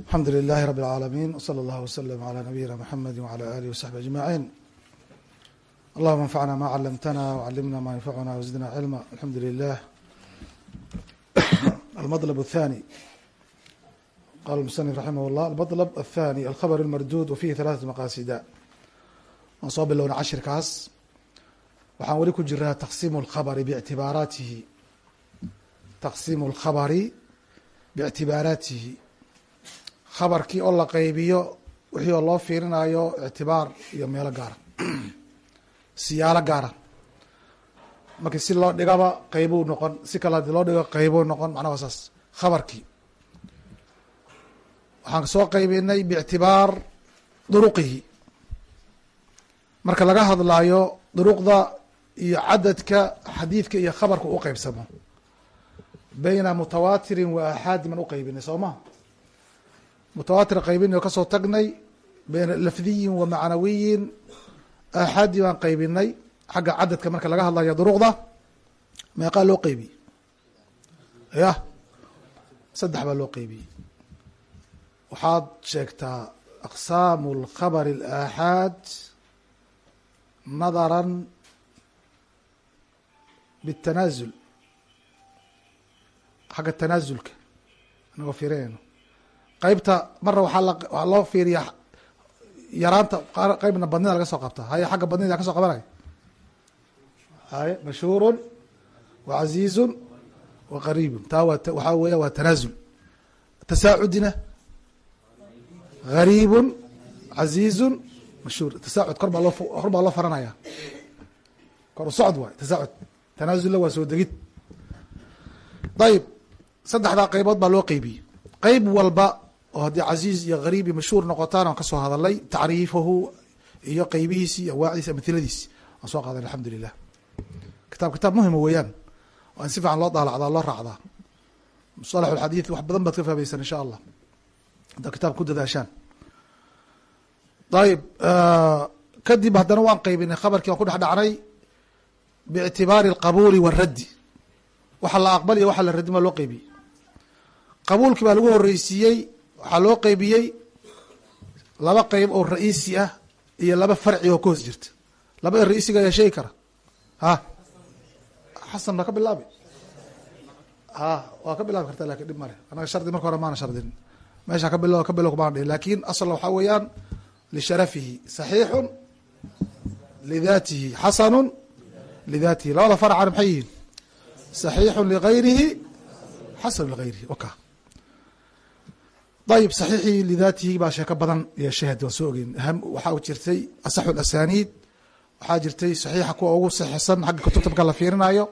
alxamdu lilahi rabi اlcaalamiin wslى اllah wslm عlى nabiyina mxamedi wعlى alih wsaxbi aجmaعin allahuma anfacna ma calamtana wcalimna ma yanfacuna wزidna cilma alxamdu lilah almaطlb الthani qala musanif raximah اllah almaطlb aلthani alkhabr اlmardud wafihi ثalaثaة maqasida waan soo bilowna cashirkaas waxaan weli ku jiraa taqsimu اlkhabri bictibaaraatihi taqsimu اlkhabri bictibaaraatihi khabarkii oo la qeybiyo wixii oo loo fiirinayo ictibaar iyo meelo gaara siyaalo gaara markii si loo dhigaba qeybuu noqon si kale haddii loo dhigo qeybuu noqon macnaha saas. Khabarkii. Waxaan soo qeybinay biictibaar duruqihi. Marka laga hadlaayo duruqda iyo cadadka xadiidka iyo khabarka u qeybsamo bayna mutawaatirin wa axaadi man u qeybinay soo ma mutawaatir qaybin oo ka soo tagnay beena lafdiyin wa macnawiyin axadi baan qaybinay xagga cadadka marka laga hadlayo duruqda meeqaa loo qeybiyey yah saddex baa loo qeybiyey waxaad sheegtaa aqsaamu alkhabar alaaxaad nadaran bitanaasul xagga tanaasulka inagoo fiirinayno qeybta marna waaa loo fiiriya yaraanta qeybna badnida laga soo qabta haye xagga badnida ka soo qabanaya? Haye mashhuuru wa caziizu wa qariibu taa waa waxaa weya waa tanaazul. Tasaacudina gariibu caziizu mashhuur. Tasaacud kor baa kor baa loo faranaya kor u socod waay tasaacud. Tanaazulla waa soo degid. Ayib saddexdaa qeybood baa loo qeybiyey qeyb walba oo haddii caziiz iyo gariib iyo mashhuur noqotaan aan ka soo hadalay tacriifahu iyo qeybihiisi awaaciisi amhiladiisi aan soo qaadan alxamdu lilah kitaab kitaab muhima weeyaan waa in si fiican loo daalacdaa loo raacdaa. Musalax alxadiid wax badan baad ka fahmaysaan insha allah. Haddaa kitaab ku dadaashaan. Ayib kadib haddana waan qeybinay khabarkii waan ku dhex dhacnay alqabuuli waaraddi waxa la aqbaliyo waxa la raddi maa loo qeybiyey qabuulkii baa lagu horeysiiyey waxaa loo qeybiyey laba qeyb oo ra'iisi ah iyo laba farci oo ka hoos jirta labada ra'iisiga ayaa sheegi kara. Ha? Xasan baa ka bilaabi? Ha waa ka bilaabi karta laakiin dhib male anaga shardi marka hore maana shardin. Meesha ka bilo ka bilo kumaan dhihin laakiin asla waxaa weeyaan lisharafihi saxiixun lidatihi xasanu lidatihi labada farcan maxay yihiin? Saxiixu ligayrihi xasan ligayrihi oka ayib saxiixii lidaatihi baa sheeko badan yeeshay haddi waan soo ogeyn. Waxaa jirtay asaxu lasaniid waxaa jirtay saxiixa kuwa ugu saxiixsan xagga kutubta marka la fiirinayo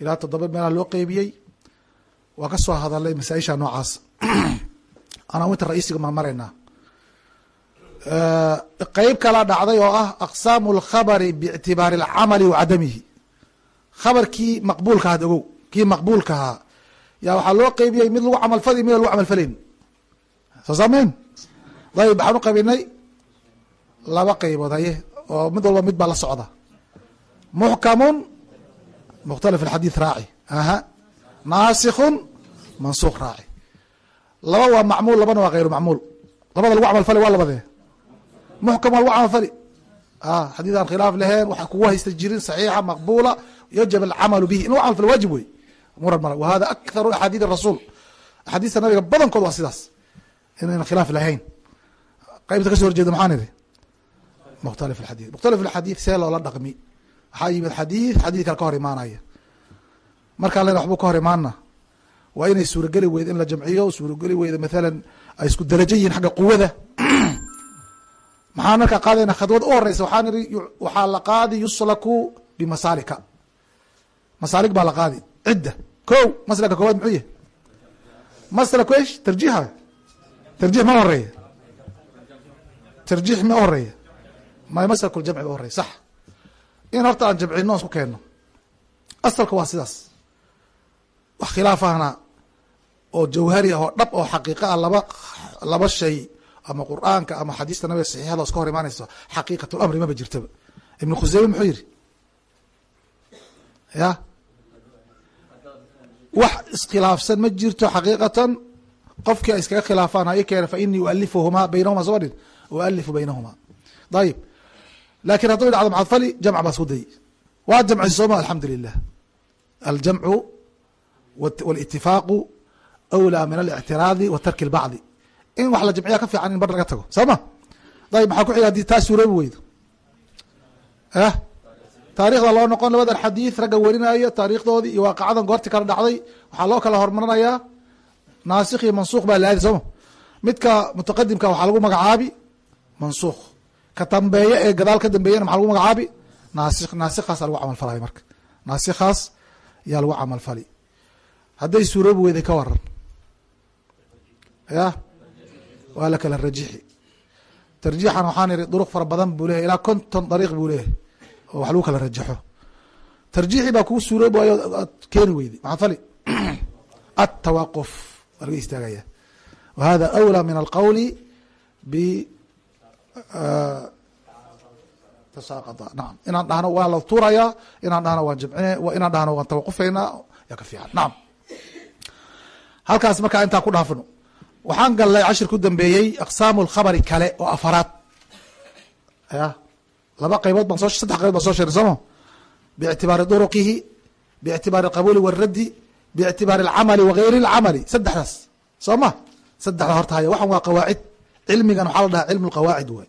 ilaa toddoba meelaha loo qeybiyey. Waa ka soo hadalay masaaisha noocaas. Anaawinta ra'iisiga maan maraynaa qeyb kala dhacday oo ah aqsaamu lkhabari biictibaari alcamali wa khabarkii maqbuulka had ogow kii maqbuulkahaa yaa waxaa loo qeybiyey mid lagu camalfali mid lagu camalfalayn soo saamayn dayib waxaan u qabinay laba qeybood haye oo mid walba mid baa la socda. Muxkamun mukhtalif alxadiid raaci. Aha. Naasikun mansuuq raaci. Laba waa macmuul labana waa hayru macmuul. Labada lagu camalfali waa labadee. Muxkam waa lagu camalfali a xadiid aan khilaaf lahayn waxa kugu haysta jirin saxiixa maqbula yajab alcamalu bihi. In lagu camalfalo wajib wey muran male wa hada akharu axaadiid rasul axaadiista nabiga badankood waa sidaas inayna khilaaf lahayn qeybta ka soo horjeeda maxaan idhi mukhtalif alxadiid mukhtalif alxadiid see loola dhaqmi waxaa yimid xadiid xadiid kale ka hor imaanaya markaan len waxbuu ka hor imaana waa inay suurageli weyda in la jamciyo suurageli weyda mathalan ay isku darajo yihiin xagga quwada maxaan markaa qaadayna khadwad u horeysa waxaan ihi waxaa la qaadi yuslaku bimasaalika masaalig baa la qaadi cidda ko maslaka koowaad muxuu yahy maslaku esh tarjiixa tarjix ma horreeya tarjiix ma horreeya may maslaku ljamci ba horeya sax. In horta aan jamcino isku keenno asalka waa sidaas. Wax khilaaf ahna oo jawhari ah oo dhab oo xaqiiqa ah laba laba shay ama qur'aanka ama xadiista nabiga saxiixada iska hor imaanayso xaqiiqat lamri maba jirtaba. Ibnu khuseyme muxuu yihi ya? Wax iskhilaafsan ma jirto xaqiiqatan qofkii ay iskaga khilaafaan ha i keena fa inii ualifuhumaa baynahuma soo dhin ualifu baynahuma. Ayib laakiin hadduu dhacdo macadfali jamc baa isku waa jamci sooma alxamdu lilah aljamcu wاlitifaaqu awlaa min alictiraadi wa tarki in wax la jamciya ka fiican in bar laga tago. Soo ma? Ayib maxaa ku xiga haddii taa suuroobi weydo? Eh? Taarikhda loo noqon labadan xadiid ragga werinayo taarikhdoodii iyo waaqacadan goorti kala dhacday. Waxaa loo kala hormarinayaa naasikh iyo mansuuq baa laadi sooma midka mutaqadimka waxaa lagu magacaabi mansuukh. Ka dambeeye ee gadaal ka dambeeyana maxaa lagu magacaabi? Naasik naasikhaasa lagu camal falay marka. Naasikhaas yaa lagu camal fali. Hadday suuroobi weyday ka waran ya? Waa la kala rajixi. Tarjiixan waxaan ihi duruq fara badan buu leyahy ilaa konton dariiq buu leeyahay. Oo wax lagu kala rajaxo tarjiixii baa kugu suuroobi waayo aad keeni weyday. Maxaa fali? Atawaquf laga istaagaya wa hada awlى min alqowli b tasaaqada nacam inaan dhahno waa la tuurayaa inaan dhahno waan jamcine inaan dhahno waan tawaqufeynaa yaa ka fiican. Nacam halkaas markaa intaan ku dhaafino waxaan galnay cashir ku dambeeyey aqsaamu lkhabari kale oo afaraad. Ya laba qaybood baan soo saddex qaybood baan soo sheegnay sooma biictibaari duruqihi biictibaari alqabuuli waraddi biictibaari alcamali wagayri alcamali saddexdaas soo ma saddexda horta haya waxan waa qawaacid cilmigan waxaa la dhahaa cilmu lqawaacid waay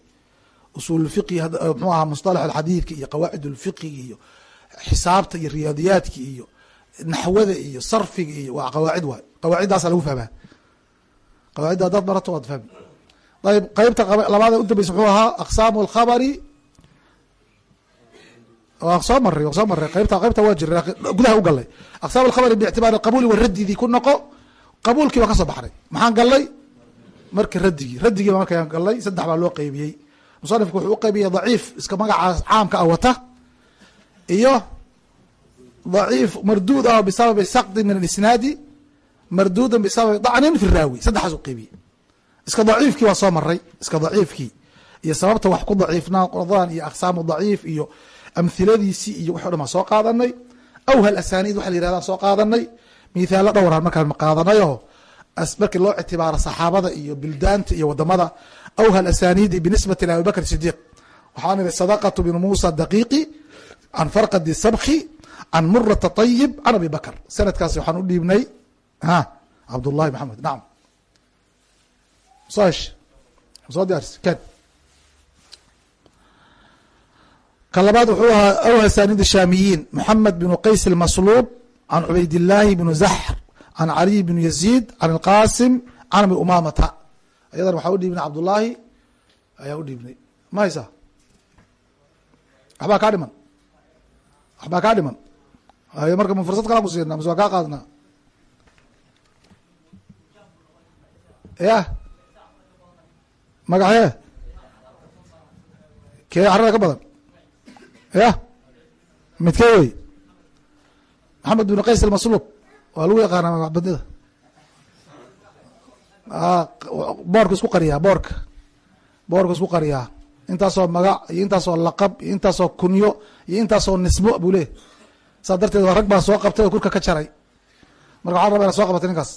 usuul fiqi mxuu ahaa musطalax alxadiidka iyo qawaacid ulfiqiga iyo xisaabta iyo riyaadiyaadka iyo naxwada iyo sarfiga iyo waa qawaacid waay qawaaciddaasa lagu fahmaa qawaacidda haddaad barato waad fahmi ayb qeybta labaad udambeysa muxuu ahaa aqsaamu alkhabari waa soo maray soo maray qaybta qaybta waa jira gudaha u galay. Aqsaam alkhabari biictibaari alqabuuli waradidii ku noqo qabuulkii baa ka soo baxnay maxaan galnay marka radigii radigii baa markaan galnay saddex baa loo qeybiyey. Musanifku wuxuu u qeybiyey daciif iska magacaas caamka ah wata iyo daciif marduud ah bisababi sakdi min alisnaadi marduudan bisababi dacnin fi raawi. Saddexaas u qeybiyey. Iska daciifkii waa soo maray iska daciifkii. Iyo sababta wax ku daciifnaa qodan iyo aqsaamu daciif iyo amhiladiisii iyo waxo dhan baan soo qaadanay. Awhal asaniid waxa la yirahdaa soo qaadanay. Mithaalo dhowraan markaan qaadanay oo markii loo ictibaaro saxaabada iyo bildaanta iyo waddamada awhal asaniidi binisbati li abi sidiiq waxaan ihi sadaqatu bn muusa daqiiqi can farqadi sabki can murata طayib can abi bakr sanadkaas waxaan u dhiibnay a cabdullahi maxamed nacam soo hesh soo diyaarsi ken ka labaad wuxuu ahaa awhal asaniid shaamiyiin moxamed bnu qays اlmasluub can cubayd illaahi bnu zaxr can caliy bn yaziid can اlqasim can abi umamata ayadan waxaa u dhiibnay cabdullaahi ayaa u dhiibnay. Ma haysaa? Waxbaa kaa dhiman? Waxbaa kaa dhiman? Marka ma fursad kalaan ku siinaa mise waa kaa qaadnaa? Yah magacee kee carada ka badan yah midkee wey? Maxamed bn qays almasluub waa lagu yaqaanaa magacbadnida boorka isku qariyaa boorka. Boorka isku qariyaa. Intaasoo magac iyo intaasoo laqab iyo intaasoo kunyo iyo intaasoo nisbo buu leeyahy saas darteed rag baa soo qabtay oo kurka ka jaray. Marka waxaan raba ina soo qabatay ninkaas.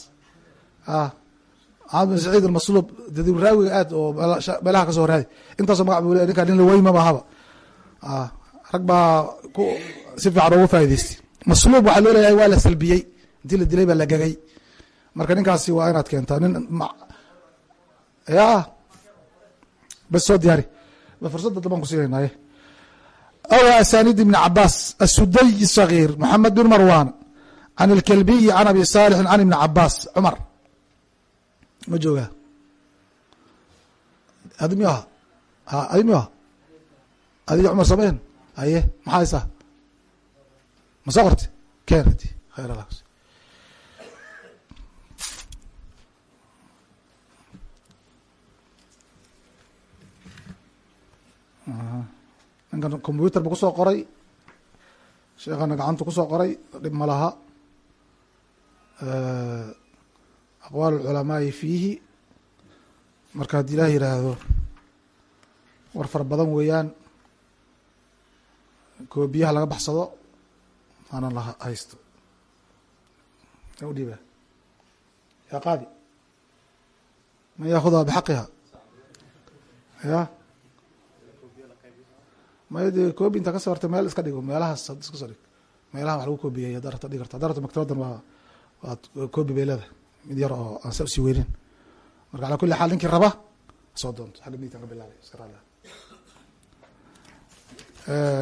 Maxamed bin saciid almasluub daduraawiga aad oo meelaha ka soo raadi. Intaasoo magac buu leey ninka nin laweyma mahaba rag baa si fiican ugu faa'idaystay masluub waxaa loo leeyahay waa la salbiyey. Intii la dilay baa la gegay. Marka ninkaasi waa inaad keentaa nin ya! Bas soo diyaari. Fursadda daban ku siinaynaye aw asanid ibn cabaas asuday صagiir moxamed bin marwan can اlkelbiyi can abi saalixin can ibni cabaas cumar. Ma joogaa? Adi miyu aha a adi miyu aha adiga cumar sameyn haye maxaa haysaa? Ma soo qorti ken hadi khayr ala ninkan combyuter bu ku soo qoray. Sheekana gacanta ku soo qoray dhib ma laha. Aqwaal اculamaai fiihi. Marka haddii ilaah yiraahdo war fara badan weeyaan koobiyaha laga baxsado ana la haysto. Udhiiba yaa qaadi? Man yaahuduha bixaqiha? Ya may de koobi intaa ka soo hartay meel iska dhigo meelahaas iska soo dhig meelaha wax lagu koobiyey haddaa rabta dhigi karta. Haddaa rabta maktabaddan waa waa koobi leedahay. Mid yar oo aan sa u sii weynin. Marka calaa kulli xaal ninkii raba soo doonto. Xagga miditan ka bilaabay iska raali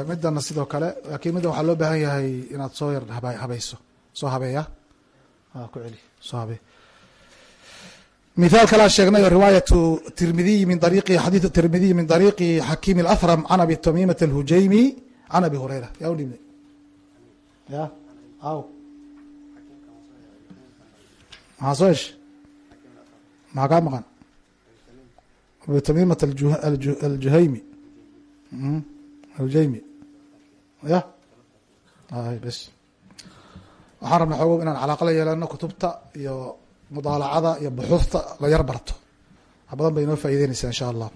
midana sidoo kale laakiin midan waxaa loo baahan yahay inaad soo yar habeyso soo habeeya ah? ah, ku celi. Soo habee mithal kalea sheegnay oo riwaayatu tirmidiyi min ariiqi xadiitdu tirmidiyi min ariiqi xakiim اlathram can abi tamimat alhujaymi can abi hurayra. Yaa u dhibnay ya? Aw maxaa soo heshay maxaa kaa maqan? Abi tamimat aljuhaymi. Hmm? aljaymi ya ay bes waxaan rabna xoogow inaan calaaqa la yeelano kutubta iyo mudaalacada iyo buxuufta la yar barto wax badan bay inoo faa'ideyneysaa insha allah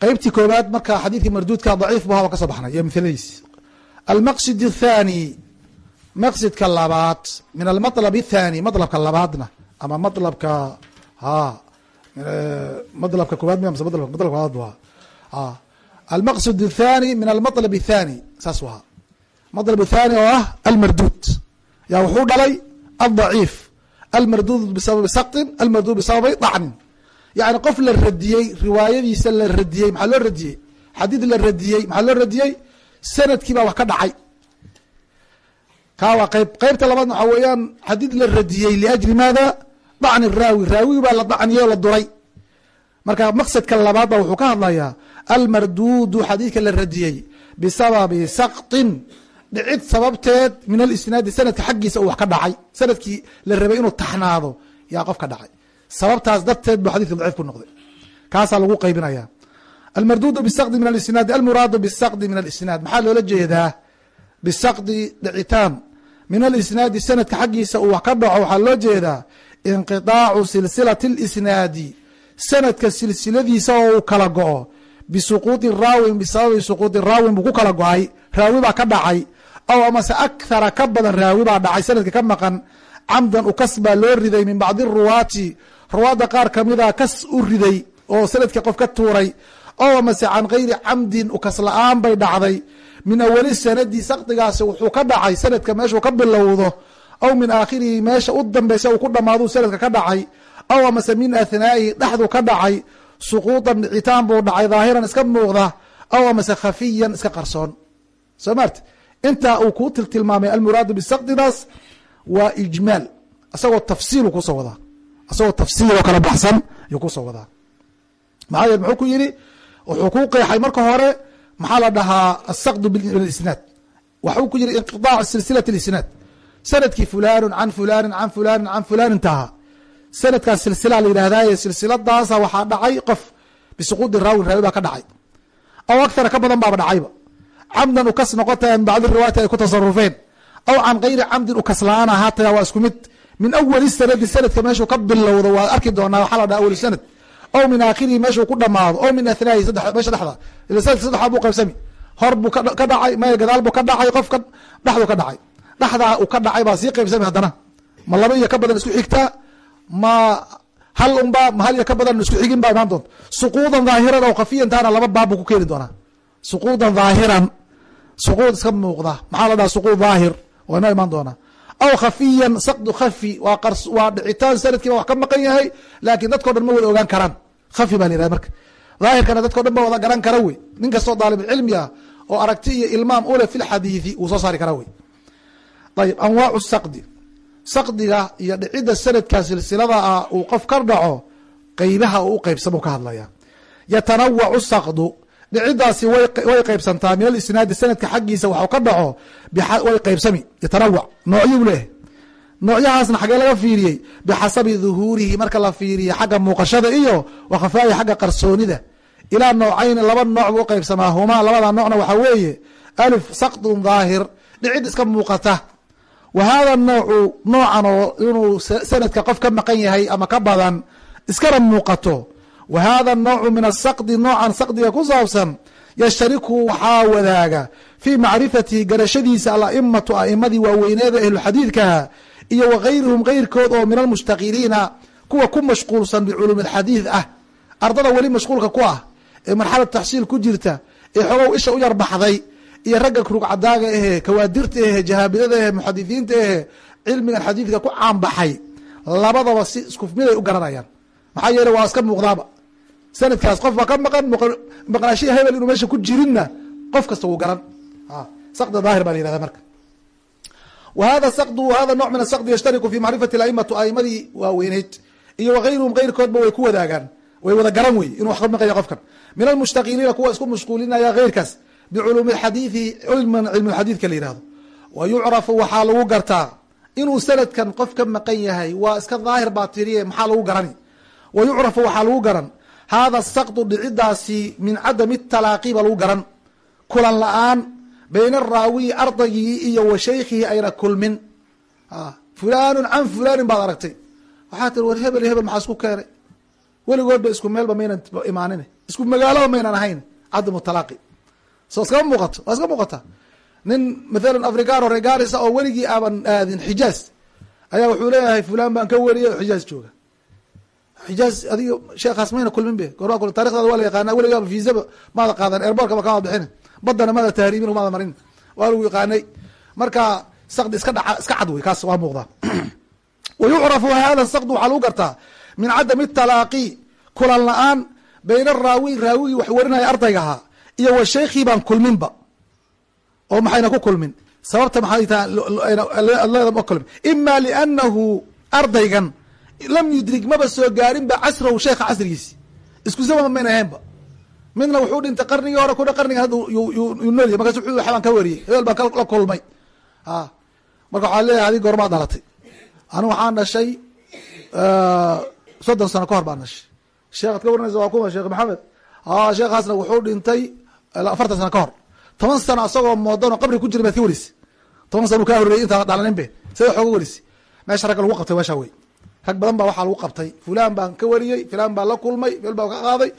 qeybtii koobaad marka xadiidkii marduudka daciif bu haba ka soo baxnay iyo mithiladiis almaqsid الthani maqsidka labaad min almaطlab الthani maطlabka labaadna ama maطlabka ha maطlabka koobaad mi mse maطlabka labaad bu ha almaqsud الthani min almaطlb الthani saas u ahaa maطlb الthani oo ah almarduud yaa wuxuu dhalay alضaciif almarduud bisababi sakطin almarduud bisababi dacnin yani qof la radiyey riwaayadiisa la radiyey maxaa loo radiyey xadiid la radiyey maxaa loo radiyey sanadkii baa wax ka dhacay kaa waa qeyb qeybta labaadna waxaa weeyaan xadiid la radiyey liajli maada dacni raawi raawigi baa la dacniyey oo la duray marka maqsadka labaadba wuxuu ka hadlayaa almarduudu xadiidka la radiyey bisababi saktin dhicid sababteed min alisnaadi sanadka xaggiisa uu wax ka dhacay. Sanadkii la rabay inuu taxnaado yaa qof dhacay. Sababtaas darteed buu xadidka daciif ku noqday. Kaasaa lagu qaybinaya. Almarduudu bisakdi min alisnaadi almuraadu bisakdi min alisnaad maxaa loola jeedaa? Bisakdi dhicitaan. Min alisnaadi sanadka xaggiisa uu wax ka dhaco waxaa loo jeedaa inqitaacu silsilati اlisnaadi sanadka silsiladiisa oo uu kala go-o. Bisuquuطi raawin bisababi suquuطi raawin buu ku kala go'ay. Raawi baa ka dhacay. Aw amase akhara ka badan raawi baa dhacay sanadka ka maqan. Camdan ukas baa loo riday min bacdi ruwaati. Ruwaadda qaar kamida kas u riday oo sanadka qof ka tuuray. Aw amase can gayri camdin ukas la'aan bay dhacday. Min awali sanadi sakdigaasi wuxuu ka dhacay sanadka meeshuu ka bilowdo. Aw min aakhirihi meesha u dambeysa uu ku dhamaaduu sanadka ka dhacay aw amase min athnaa'ihi dhexdu ka dhacay suquudan dhicitaan buu dhacay dhaahiran iska muuqda aw amase khafiyan iska qarsoon soo maarti intaa uu kuu tiltilmaamay almuraadu bisaqdidaas waa ijmaal isagoo tafsiil ku soo wadaa isagoo tafsiil oo kala baxsan ayuu ku soo wadaa maxaa yeel muxuu ku yidhi wuxuu kuu qeexay marka hore maxaa la dhahaa asaqdu bilisnaad waxuu ku yidhi inqiaac silsilati isnaad sannadkii fulanu can fulani can fulani can fulanin taaha sanadkaas silsila la yidhahdaaye silsiladaasa waxaa dhacay qof bisuquudi raawin raawi baa ka dhacay. Aw akthara ka badan baaba dhacayba. Camdan ukas noqotaya min bacdi riwaayati ay ku tasarufeen aw can gayri camdin ukas la'aan ahaataya waa isku mid. Min awali sanadi sanadka meeshuu ka bilowdo waa arki doonaa waxaa la dhaha awali sanad. Aw min aakhirihi meeshuu ku dhamaado. Aw min athnaahi meesha dhexda. Ila sanadka saddexaad buu qaybsami. Hor buu ka dhacay maya gadaal buu ka dhacay qofka dhexdu ka dhacay. Dhexdaa uu ka dhacay baa sii qaybsami haddana. Ma laba iyo ka badan isku xigtaa ma hal unba ma hal iyo ka badan isku xigin baa imaan doonta suquudan dhaahiran oo khafiyantaana laba baab buu ku keeni doonaa. Suquudan dhaahiran suquud iska muuqda. Maxaa la dhaha suquud dhaahir waa inoo imaan doonaa. Aw khafiyan sakdu khafi waa waa dhicitaan sanadkiiba wax ka maqan yahay laakiin dadkao dhan ma wada ogaan karaan. Khafi baa la yihahda marka. Dhaahirkana dadkao dhan ba wada garan kara wey. Nin kastoo daalibulcilmi ah oo aragti iyo ilmaam ule fi lxadiidi wuu soo saari karaa wey. Ayib anwaacu sakdi sakdiga iyo dhicidda sanadka silsilada ah uu qof ka dhaco qeybaha uu u qeybsamuu ka hadlaya. Yatanawacu sakdu dhicidaasi way qeybsantaa min alisnaadi sanadka xaggiisa waxu ka dhaco way qeybsami yatanawac noocyo u leeyahay noocyahaasna xagee laga fiiriyey. Bixasabi dhuhuurihi marka la fiiriya xagga muuqashada iyo wakhafaa'i xagga qarsoonida. Ilaa noocayni laba nooc buu uqeybsamaa humaa labada noocna waxaa weeye alif sakdun dhaahir dhicid iska muuqata wa hada noocu noocan oo inuu sanadka qof ka maqan yahay ama ka badan iskana muuqato wa noocu min asaqdi noocan saqdiga ku saabsan yashtariku waxaa wadaaga fii macrifatihi garashadiisa alaimatu a'imadii waaweyneeda ahluxadiidkaha iyo wagayruhum geyrkood oo min almushtaqiliina kuwa ku mashquulsan biculuumi alxadiid ah ardada weli mashquulka ku ah ee marxalad taxsiil ku jirta ee xogow isha u yarbaxday iyo ragga rugcadaaga ahe kawaadirta ahe jahaabidada ahe muxadisiinta ahe cilmigan xadiidka ku caanbaxay labadaba si isku miday u garanayaan. Maxaa yeele waa iska muuqdaaba. Sanadkaas qof baa ka maqan maqnaashiya hebel inuu meesha ku jirinna qof kasta wuu garan. Sakda daahir baa la yihahda marka. Wa hada sakdu hada nooc min asakdi yashtariku fi macrifati aimatu aimadii waaweyneyd iyo wagayruhum keyrkoodba way ku wadaagaan way wada garan wey inuu wax ka maqaya qofkan. Min almushtaqiliina kuwa isku mashquulinaya keyrkaas biculuumi xadiidi cilman cilmu xadiidka la yihahdo wa waxaa lagu gartaa inuu sanadkan qof ka maqan yahay waa iska daahir baa tiriye maxaa lagu garani wa yucrafu waxaa lagu garan hada sakdu dhicidaasi min cadami talaaqi ba lagu garan kulan la'aan bayna araawiyi ardaygii iyo wa shaykhihi ayna kulmin fulanun can fulanin baad aragtay waxaa tiri war hebel iyo hebel maxaa isku keenay weligoodba isku meelba maynan imaanin isku magaalaba maynan ahayn cadamu talaaqi soo iskama muuqato waa iska muuqata. Nin mathalan africano regarisa oo weligii aaban aadin xijaaz ayaa wuxuu leeyahay fulan baan ka weriyay oo xijaaz jooga. Xijaaz adiga sheekaas mayna kulmin be gormaa kul tarikdaada waa la yaqaana weligaaba fiisaba maada qaadan airbortkaba kama bixin. Badana maada tahriibin maada marin waa lagu yaqaanay. Marka sakdi iska dhaca iska cad wey kaas waa muuqdaa wa hada sakdu waxaa lagu gartaa min cadami talaaqi kulan la'aan bayna araawi raawigii wax warinaya ardayga ahaa iyo wa shaykhii baan kulminba oo maxayna ku kulmin? Sababta maxay taha kulmin. Ima liannahu ardaygan lam yudrig maba soo gaarin ba casrahu sheekha casrigiisi. Isku zaman mayna ahaynba. Midna wuxuu dhintay qarnigii hore kudha qarniga hadda yu nool yahy markaas wuxuu waxbaan ka wariyey. Hebel baan la kulmay. A marka waxaa leeyahay adig goormaad dhalatay. Anigu waxaan dhashay soddon sano ka hor baan dhashay. Sheekhaad ka waranaysa waa kuma sheekh maxamed. A sheekhaasna wuxuu dhintay afartan sano ka hor toban sano asagoo moodanoo qabri ku jira baad ka warisi toban sano u kaa horreeyey intaad dhalanin be sida xooga warisi meesha ragga lagu qabtay meesha wey rag badan baa waxaa lagu qabtay fulan baan ka wariyey fulan baan la kulmay fel baan ka qaaday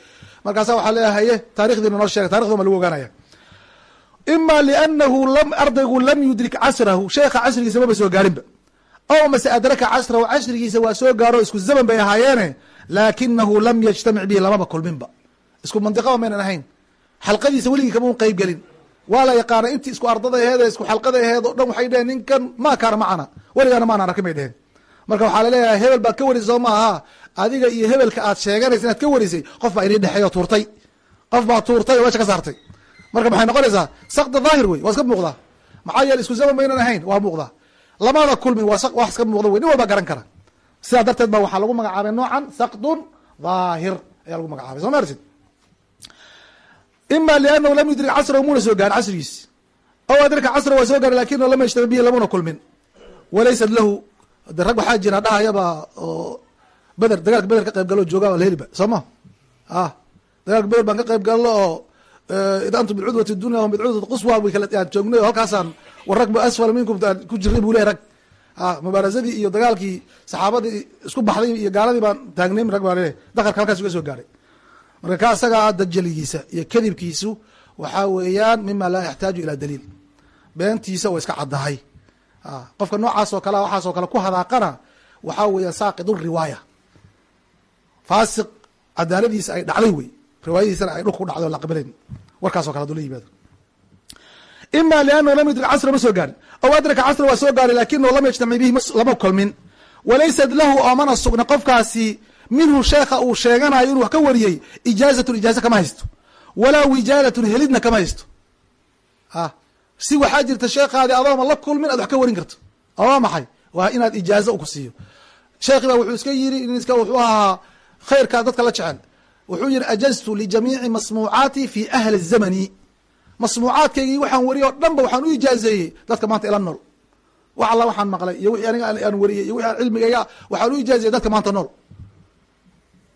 markaasa waxaa leeyahaye taarikhdiina noo sheegay taarikhduma lagu ogaanaya ima liannahu lam ardaygu lam yudrik casrahu sheekha casrigiisa maba soo gaarinba ow mase adraka casrahu casrigiisa waa soo gaaro isku zaman bay ahaayeene laakinahu lam yajtamic bihi lamaba kulminba isku mandiqaba maynan ahayn xalqadiisa weligii kama un qeyb gelin. Waa la yaqaana intii isku ardada aheed isku xalqada aheed o dhan waxay dheheen ninkan ma kaana macana weligaana maanaan arkin bay dheheen marka waxaa la leeyahay hebel baad ka warisay soo maaha adiga iyo hebelka aad sheeganaysa inaad ka warisay qof baa inii dhexeey oo tuurtay. Qof baa tuurtay oo meesha ka saartay. Marka maxay noqonaysaa? Sakda daahir wey waa iska muuqdaa maxaa yeele isku zaman maynan ahayn waa muuqdaa lamada kulmin waa wax iska muuqda wey nin walbaa garan kara. Sidaa darteed ba waxaa lagu magacaabay noocan sakdun daahir ayaa lagu magacaabay. Soo maartid ima liannahu lam yudrik casrahu muna soo gaarin casrigiis. Aw adraka casra waa soo gaaray lakinahu lam yajtami bihi lamuna kulmin. Walaysat lahu de rag waxaa jira dhahayaba oo beder dagaalka beder ka qayb galo jooga waa laheliba soo ma? A dagaalka beder baan ka qayb galno oo id antum bilcudwati dunya hum bilcudwati quswa way kala aan joognay oo halkaasaan war rag asfal minkum ku jirnay buu lehay rag. A mubaarasadii iyo dagaalkii saxaabadii isku baxday iyo gaaladii baan taagnay rag baa leeyahy dakarka halkaas uga soo gaaray marka ka isagaa dajaligiisa iyo kadibkiisu waxaa weeyaan mima laa yaxtaaju ilaa daliil. Beentiisa way iska caddahay. Qofka noocaas oo kale waxaas oo kale ku hadaaqana waxaa weeyaan saaqid faasiq cadaaladiisa ay dhacday wey. Riwaayadiisana ay dhulka dhacday o la aqbalayn warkaas o kale haduu la yimaado. Ima liannahu lam yudrik casra ma soo gaarin. Aw adraka casra waa soo gaaray lakinahu lam yajtamic bihi lama kulmin. Walaysat lahu oomana sugna qofkaasi minhu sheekha uu sheeganayo inuu wax ka wariyey ijaazatun ijaaza kama haysto. Walaa wijaadatun helidna kama haysto. A si waxaa jirta sheekhaadi adooma la kulmin aad wax ka warin karto. Waa maxay? Waa inaad ijaaza ku siiyo. Sheekhi baa wuxuu iska yiri iska wuxuu ahaa khayrkaa dadka la jecel. Wuxuu yihi ajaztu lijamiici masmuucaati fi ahli zamani. Masmuucaadkaygii waxaan wariyay o dhan ba waxaan u ijaazeeyey dadka maanta ila nool. Wax alla waxaan maqlay iyo wixii aniga aan wariyey iyo wixi aan cilmigayga waxaan u ijaazeyey dadka maanta nool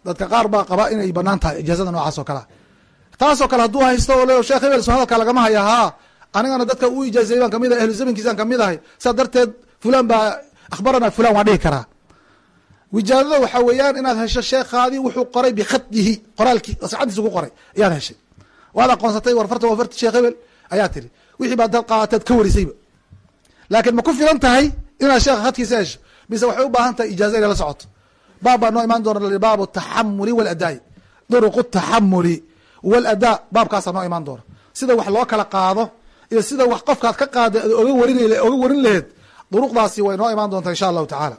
dadka qaar baa qaba inay bannaan tahay ijaazada noocaas oo kalea taasoo kale hadduu haysto o le sheekh hebel so hadalka lagama haya haa. Anigana dadka u ijaazeeyey baan ka mid ahay ahlu zamankiisaan ka mid ahay. Sidaa darteed fulan baa akhbarana fulan waan dhihi karaa. Wijaadada waxaa weeyaan inaad hesho sheekhaadii wuxuu qoray bikhadihi qoraalkii sacadiisa ku qoray ayaad heshay. Waad aqoonsatay warfarta waa farti sheekh hebel ayaa tiri. Wixii baa dad qaataad ka warisayba laakiin ma ku filan tahay inaad sheekha khadkiisa hesho mise waxay u baahan tahay ijaaza inay la socoto baab baa noo imaan doona baabu taxamuli waladaai. Duruqu taxamuli waladaa baabkaasaa noo imaan doona. Sida wax loo kala qaado iyo sida wax qofkaad ka qaada oga warin oga warin laheed duruqdaasi way noo imaan doontaa insha allahu tacaala.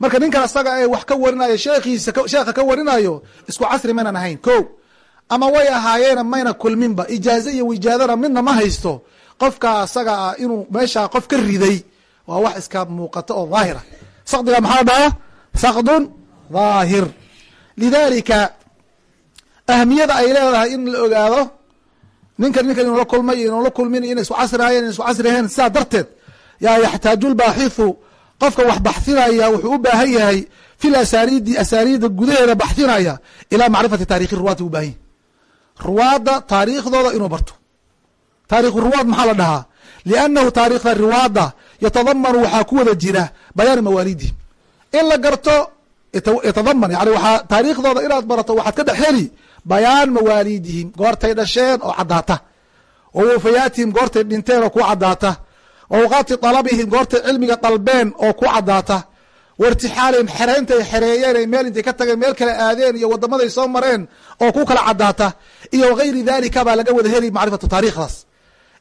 Marka ninkan asaga ee wax ka warinayo sheekhiisa sheekha ka warinayo isku casri maynan ahayn. Ko ama way ahaayeena mayna kulminba. Ijaaze iyo wijaadana midna ma haysto. Qofka asaga ah inuu meeshaa qof ka riday waa wax iska muuqato oo daahira. Sakdiga maxaa dhahaa? Sakdun daahir. Lidalika ahmiyada ay leedahay in la ogaado ninkan ninkan inuu la kulmay inuu la kulmin inay isku casrihayen in isku casriheen sidaa darteed yaa yaxtaaju lbaaxithu qofka wax baxhinaya wuxuu u baahan yahay fi lasaniidi asaaniida gudaheeda baxhinaya ilaa macrifati taarikhi ruwaati u baahan yahy ruwaadda taariikhdooda inuu barto. Taarikhu ruwaad maxaa la dhahaa? Liannahu taarikhda riwaada yatadamanu waxaa ku wada jira bayaani mawaalidihim in la garto yatadaman yani waxaa taariikhdooda inaad barato waxaad ka dhex heli bayaan mawaalidihim goortay dhasheen oo caddaata. Wa wafayaatihim goortay dhinteen oo ku caddaata. Wa awqaati dalabihim goortay cilmiga dalbeen oo ku caddaata. Wa irtixaalihim xereynta ay xereeyeen ay meel intay ka tageen meel kale aadeen iyo wadamaday soo mareen oo ku kala caddaata. Iyo wagayri dalika baa laga wada heli macrifatu taarikhdaas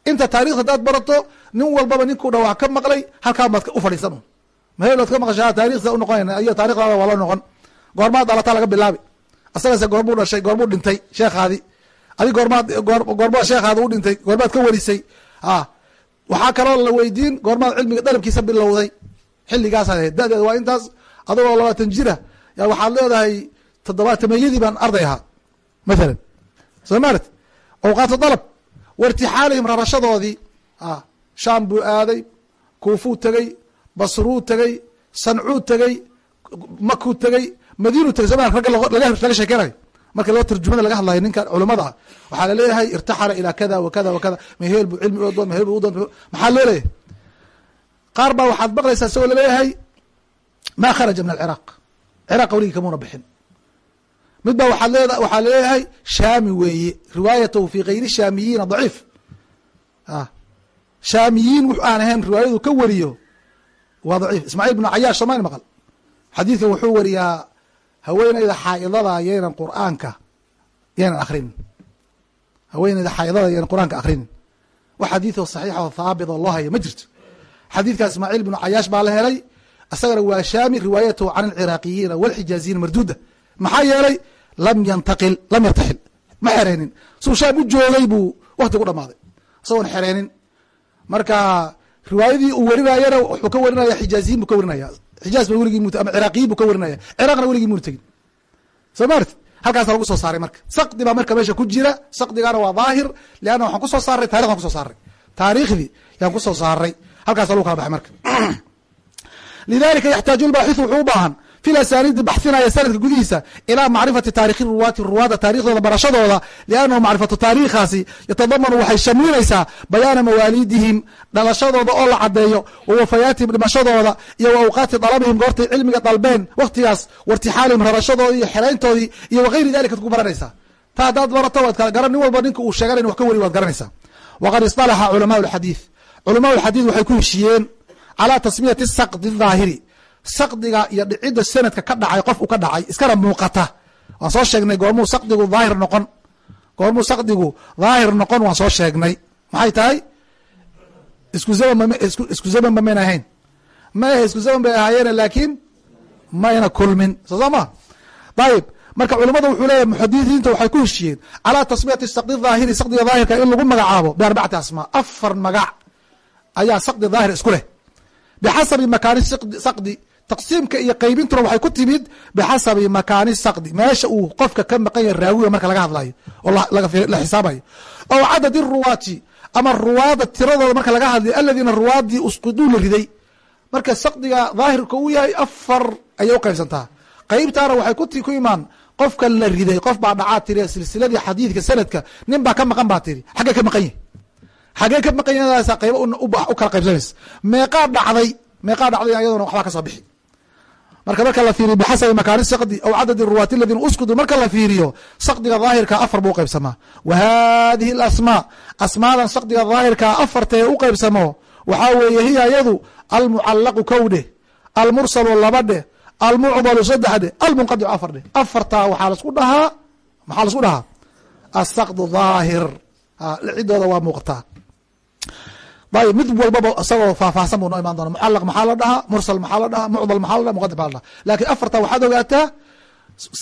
inta taarikh hadaad barato nin walbaba ninkuu dhawaa ka maqlay halkaa baad u fadhiisan mahelaad ka maqashaa taarikhda unoqonayn iyo taarikhdaada waa la noqon. Goormaad dhalataa laga bilaabi asagase goormuu dhashay goormuu dhintay sheekhaadi adi goormaad goormaa sheekhaada u dhintay goormaad ka warisay. A waxaa kaloo la weydiin goormaad cilmiga dalabkiisa bilowday. Xilligaasaad ahayd. Da-deed waa intaas adagoo labaatan jira ya waxaad leedahay toddobaatameeyadii baan arday ahaa. Mathalan soo maarad awqaatu dalab wa irtixaalihim rarashadoodii. Shaam buu aaday kuufuu tegey basruu tegey sancuu tegey makuu tegey madiinu tegey soma ragga laga sheekeynayo marka loo tarjumada laga hadlayo ninka culamada ah waxaa la leeyahay irtaxala ilaa kada wa kada wa kada. Cilmi u doon maheel bu udoon maxaa loo leeyahay? Qaar baa waxaad maqlaysaa isagoo la leeyahay ma kharaja min alciraaq ciraaq weligii kamuuna bixin. Mid baa waaad leeda waxaa la leeyahay shaami weeye riwaayatahu fi gayri shaamiyiina daciif. Shaamiyiin wux aan ahayn riwaayadu ka wariyo waa daciif. Ismaaciil bnu cayaash somayna maqal? Xadiidkan wuxuu wariyaa haweeneyda xaaidada yaynan qur'aanka yaynan akrinin haweeneyda xaaidada yaynan qur'aanka akrinin wax xadiido saxiixa oo oo loo haya ma jirto. Xadiidka ismaaciil bnu cayaash baa la helay isagana waa shaami riwaayatahu can alciraaqiyiina walxijaaziyiina marduuda. Maxaa yeelay lam yantaqil lam yartaxil ma xereenin. Suu shaam u joogay buu wakti ku dhamaaday isagoon xereenin. Marka riwaayadii uu warinayana wuxuu ka warinaya xijaaziyiin buu ka warinaya xijaaz ba weligii mut ama ciraaqiyiin buu ka warinaya ciraaqna weligii muna tegin soo maarti halkaasa lagu soo saaray marka. Sakdi baa marka meesha ku jira. Sakdigana waa daahir. Leanna waxaan ku soo saaray tarikh ku soo saaray. Taariikhdii yaan ku soo saaray. Halkaasa lagu kala baxay marka. Lidalika yaxtaaju lbaaxithu wuxuu u baahan fi lasaniidi baxinaya sanadka gudihiisa ilaa macrifati taarikhi ruwaati ruwaada taarikhdooda barashadooda liannahu macrifatu taariikhaasi yatadamanu waxay shamiinaysaa bayaana mawaalidihim dhalashadooda oo la cadeeyo wa wafayaatihim dhimashadooda iyo wa awqaati dalabihim goortay cilmiga dalbeen waktigaas wairtixaalihim rarashadoodii iyo xerayntoodii iyo wagayri dalika ad ku baranaysaa. Ta haddaad barato waad kala garan nin walba ninka uu sheegana in wax ka wari waad garanaysaa. Waqad istalaxa culamaa lxadiid culamaa lxadiid waxay ku heshiyeen calaa tasmiyati sakdi daahiri sakdiga iyo dhicidda sanadka ka dhacay qof u ka dhacay iskana muuqata. Waan soo sheegnay goormuu sakdigu daahir noqon. Goormuu sakdigu daahir noqon waan soo sheegnay. Maxay tahay? Isku zaman isku zaman ba mayna ahayn. Ma ahe isku zaman bay ahaayeene laakiin mayna kulmin. Soo soo ma? Ayib marka culimadu wuxuu leeyahy muxadisiinta waxay ku heshiyeen calaa tasmiyati sakdi daahiri sakdiga daahirka in lagu magacaabo biarbacati asmaa afar magac ayaa sakdi daahir isku leh. Bixasabi makaani sakdi taqsiimka iyo qaybintuna waxay ku timid bixasabi makaani sakdi meesha uu qofka ka maqan yahay raawiga marka laga hadlayo oo la xisaabayo. Ow cadadi ruwaati ama ruwaada tiradooda marka laga hadlayo aladiina ruwaadii usqiduu la riday. Marka sakdiga daahirka uu yahay afar ayay uqaybsantaa qaybtaana waxay ku imaan qofka la riday qof baa dhacaa tiri silsiladii xadiidka sanadka nin baa ka maqan baa tiri xaggee ka maqan yahi xagee ka maqan yahasa qaybo u kala qaybsanaysa. Meeqaa dhacday meeqaa dhacday ayaduna waxbaa ka soo bixi marka marka la fiiriyo bixasabi makaani sakdi aw cadadi ruwaati aladiina uskudu marka la fiiriyo sakdiga daahirka afar buu uqaybsamaa wa hadihi alasmaa asmaadan sakdiga daahirka afartee u qaybsamo waxaa weeye hiya iyadu almucallaqu kowdheh almursalu labadheh almucdalu saddex dhe almunqadicu afar dhe afartaa waxaa lasku dhahaa maxaa lasku dhahaa? Asaqdu dhaahir ciddooda waa muuqataa ayb mid walbaba isagoo faahfaahsan buu noo imaan doona mucalaq maxaa la dhahaa? Mursal maxaa la dhahaa? Mucdal maxaa la dhaha muqadim maxaa la dhaha laakiin afarta waxaad ogaataa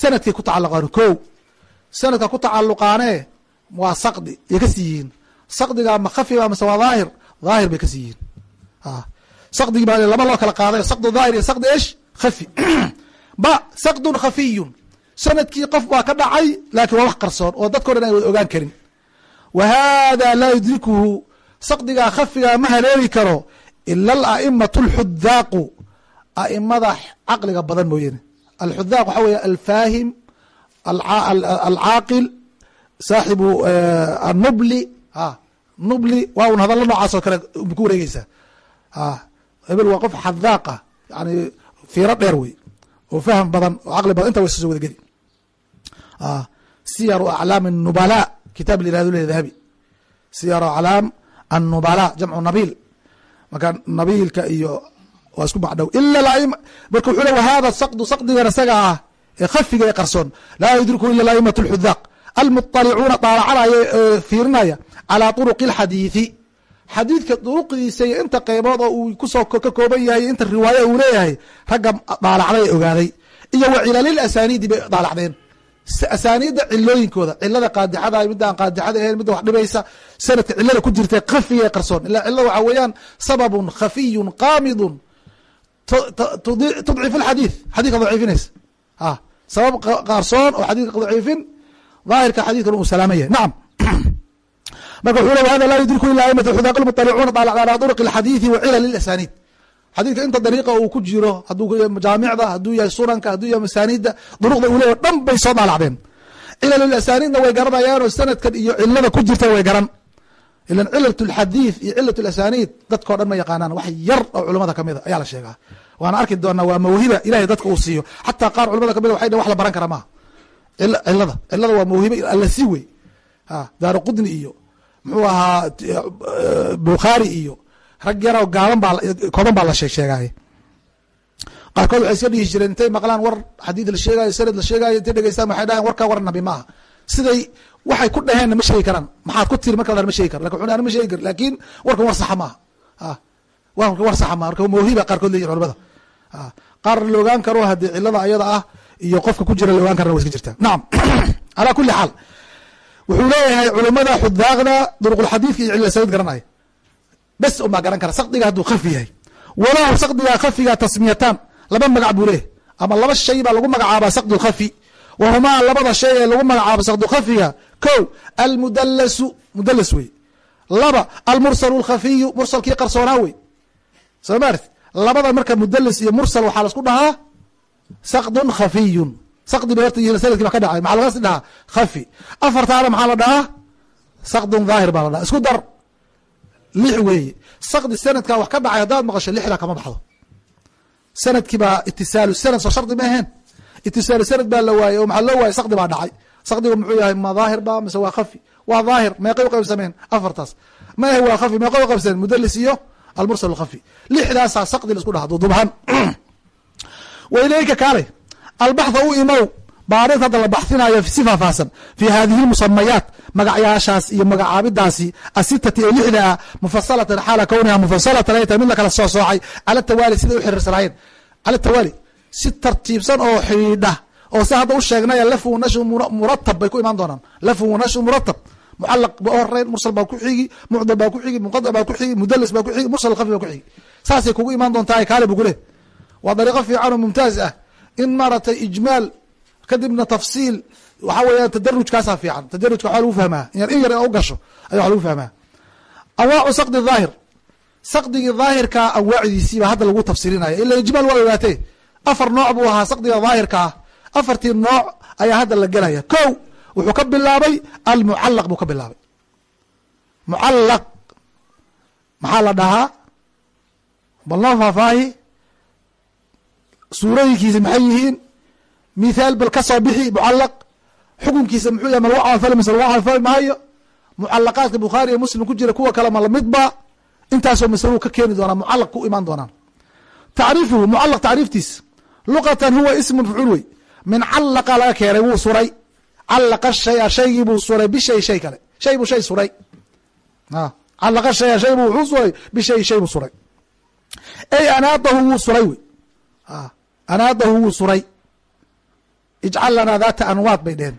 sanadkay ku tacalluqaan ko sanadka ku tacaluqaane waa sakdi yay kasi yihiin. Sakdiga ma khafiba mase waa dhaahir dhaahir bay kasi yihiin. Sakdigi baa laba loo kala qaaday sakdu dhaahir iyo sakdi ish? Khafi. Ba sakdun khafiyun. Sanadkii qof waa ka dhacay laakiin waa wax qarsoon oo dadko dhan ay wada ogaan karin. Wa hada laa yudrikuhu sakdigaa khafigaa ma haleeli karo ila alaimatu alxudaaqu aimada caqliga badan mooyeene alxudaaq waxaa weeye alfaahim alcaaqil saaxibu annubli. Nubli waa un hadallo noocaas oo kale ku wareegeysaa hebel waa qof xadaaqa yani fiiro dheer wey oo fahm badan oo caqli badan inta wa soo wada geli. Siyaru aclaam الnubala kitaab layirahdo le dahabi siyaru aclaam annubala jamcu nabil marka nabiilka iyo waa isku macdhow ila marka wuxuu le wahada sakdu sakdigan isaga ah ee khafiga ee qarsoon laa yudriku ila aimat اlxudaaq almuطalicuuna daalacanaya ee fiirinaya calىa طuruqi اlxadiiثi xadiidka duruqdiisa iyo inta qeybood oo uu kusoo ka kooban yahay inta riwaayo uu leeyahay ragga daalacday ee ogaaday iyo wa cilalil asaniidi bay daalacdeen asaaniidda cilooyinkooda cilada qaadixada midaan qaadixada ahayn midda wax dhibaysa sanadka cilada ku jirta khafiga ee qarsoon. Ila cilada waxaa weeyaan sababun khafiyun qaamidun. Tudcifu alxadiid xadidka daciifinaysa a sabab qarsoon oo xadidka daciifin daahirka xadidkan uu salaamaya. Nacam marka wuxuu le hada laa yudriku ila aimat xudaaq lmuطalicuuna daalacda alaa duruq alxadiidi wa cilal xadiidka inta dariiqa uu ku jiro hadduu jaamicda hadduu yahay sunanka hadduu yahay masaaniidda duruqda uu leeya dhan bay soo daalacdeen cilal asaniidna way garanayaanoo sanadkan iyo cilada ku jirta way garan. Ilan cilat lxadiid iyo cilat lasaniid dadkao dhan ma yaqaanaan. Wax yar oo culamada ka mid a ayaa la sheegaa. Waana arki doonaa waa mawhiba ilahay dadka uu siiyo. Xataa qaar culamada ka mid waxay dhn wax la baran kara maaha. Cilada cilada waa mawhiba alla sii wey. Daara qudni iyo muxuu ahaa bukhaari iyo rag yaroo gaaban baa kooban baa la sheeg sheegaaye. Qaarkood waxay iska dhihi jireen intay maqlaan war xadiid la sheegayo sanad la sheegayo intay dhegeystaan waxay dhahaen warkaa war nabi maaha. Siday waxay ku dhaheenna ma sheegi karaan. Maxaad ku tiri marka la ma sheegi karo laakiin wuxuu ma sheegi kar laakiin warkan war saxa maaha. Warkan war saxa maaha. Marka mawhiba qaarkood leyihin culamada qaar la ogaan karo haddii cilada ayada ah iyo qofka ku jira la ogaan karana wa iska jirtaa. Nacam calaa kuli xaal wuxuu leeyahay culamada xudaaqda duruqulxadiidka iyo cilal sanid garanaya bes unbaa garan kara sakdiga hadduu khafi yahay walahu sakdiga khafiga tasmiyataan laba magac buu leeyahy ama laba shay baa lagu magacaabaa sakdu lkhafi wahumaa labada shay ee lagu magacaabo sakdu khafiga ko almudalasu mudalas wey laba almursalu lkhafiyu mursalkii qarsoonaa wey soo maarti labada marka mudalas iyo mursal waxaa la isku dhahaa sakdun khafiyun sakdi ba horta sannadkii ba ka dhacay maxaa lagas dhahaa khafi afartaana maxaa la dhahaa sakdun dhaahir baa la dhahaa isku dar lix weeye sakdi sanadkaa wax ka dhacay haddaad maqasho lixda kama baxdo. Sanadkii baa itisaalu sanad soo shardi ma aheen itisaalu sanad baa la waayey oo maxaa loo waayey sakdi baa dhacay. Sakdiga muxuu yahay ma dhaahir ba mise waa khafi? Waa dhaahir meeqay u qaybsameen? Afartaas. Ma ahe waa khafi meeqay u qaybsameen? Mudalis iyo almursal khafi. Lixdaasaa sakdi la isku dhaha dudubahaan wa ilayka kaale albaxda u imow baarid hadda la baxsinayo si faahfaahsan fi hadihi musamayaat magacyaashaas iyo magacaabidaasi asitati ee lixda ah mufasalatan xaala kowniha mufasalatan ay tahay mid la kala soo soocay. Cala tawaali siday u xiriirsanaayeen cala tawaali si tartiibsan oo xidhiidha oo si hadda u sheegnay lafwu nashu muratab bay ku imaan doonaan. Lafwu nashu muratab. Mucalaq ba horeyn mursal baa ku xigi mucdal baa ku xigi munqadc baa ku xigi mudalis baa ku xigi mursal khafi baa ku xigi. Saasay kugu imaan doontaa kaale bu waa dariiqo fiican oo mumtaaz ah. In maaragtay ijmaal kadibna tafsiil waxaa weeyaan tadarujkaasaa fiican. Tadarujka waxaa lagu fahmaa. In yar u gasho aya wax lagu fahmaa. Anwaacu sakdi dhaahir. Sakdigii dhaahirkaa anwaacdiisiiba hadda lagu tafsirinaya ila ijmaal waa ogaatee. Afar nooc buu ahaa sakdiga dhaahirka ah. Afartii nooc ayaa hadda la gelaya ko wuxuu ka bilaabay almucalaq buu ka bilaabay. Mucalaq maxaa la dhahaa? Bal noo faahfaahi. Suurooyinkiisa maxay yihiin? Mithaal bal ka soo bixi mucalaq xukunkiisa muxuu yahay ma lagu camalfali mise lagu camalfali maayo. Mucalaqaadka bukhaari iyo muslim ku jira kuwa kale ma lamidba intaasoo masaluu ka keeni doonaa mucalaq ku imaan doonaan. Tacriifuhu mucalaq tacriiftiis luqatan huwa ismu mafcuul wey min callaqa laga keenay wuu suray. Callaqa shaya shaygii buu suray bishay shay kale. Shay buu shay suray. Callaqa shaya shay buu wuxuu suray bishay shay buu suray. Ey anaadahu wuu suray wey anaadahu wuu suray. Ijcal lanaa daata anwaad bay dheheen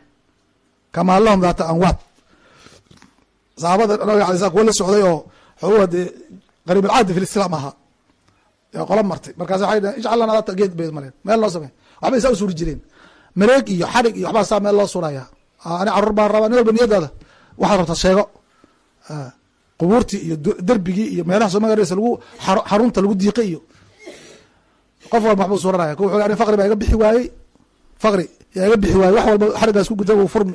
kamaa lahum daata anwaad saxaabada nabiga alay slam kuwa la socday oo xooguha dee qariib alcaadi fi lislaam ahaa ee qola martay. Markaas waxay dheheen ijcal lanaa daata geed bay mareen meel loo samey waxbay saa u suuri jireen. Mareeg iyo xadhig iyo waxbaa saa meel loo suraya ani carruur baan rabaa nin walba niyadaada waxaad rabta sheego qubuurtii iyo derbigii iyo meelaha soo magareysa lagu xarunta lagu diiqay iyo qof walba waxbuu suranaya ku wuxuu ani faqri baa iga bixi waayey. Faqri yaa iga bixi waayey. Wax walba xadhiggaa isku guda wuu furmi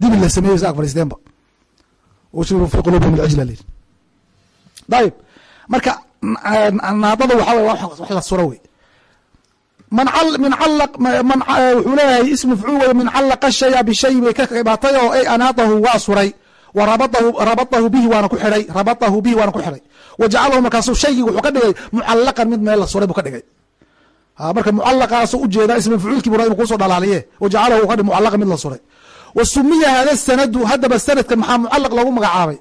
dibi la sameeyey iska ag fadhiisteenba ushribu fi quluubihim alcijla lii dayib marka naadada waxa wey wax la suro wey man man wuxuu leeyahay ism mafcuul wey min callaqa shaya bishay bay ka ibaatay oo ay anaadahu waa suray wa rabadahu bihi waana ku xidhay rabadahu bihi waana ku xidhay wa jacalahu markaasu shaygii wuxuu ka dhigay mucallaqan mid meel la suray buu ka dhigay marka mucallaqaasu u jeedaa ism mafcuulkii buna inu ku soo dhalaaliye wa jacalahu ka dhig mucallaqan mid la suray wa sumiya hada sanadu haddaba sanadkan maxaa mucallaq loogu magacaabay?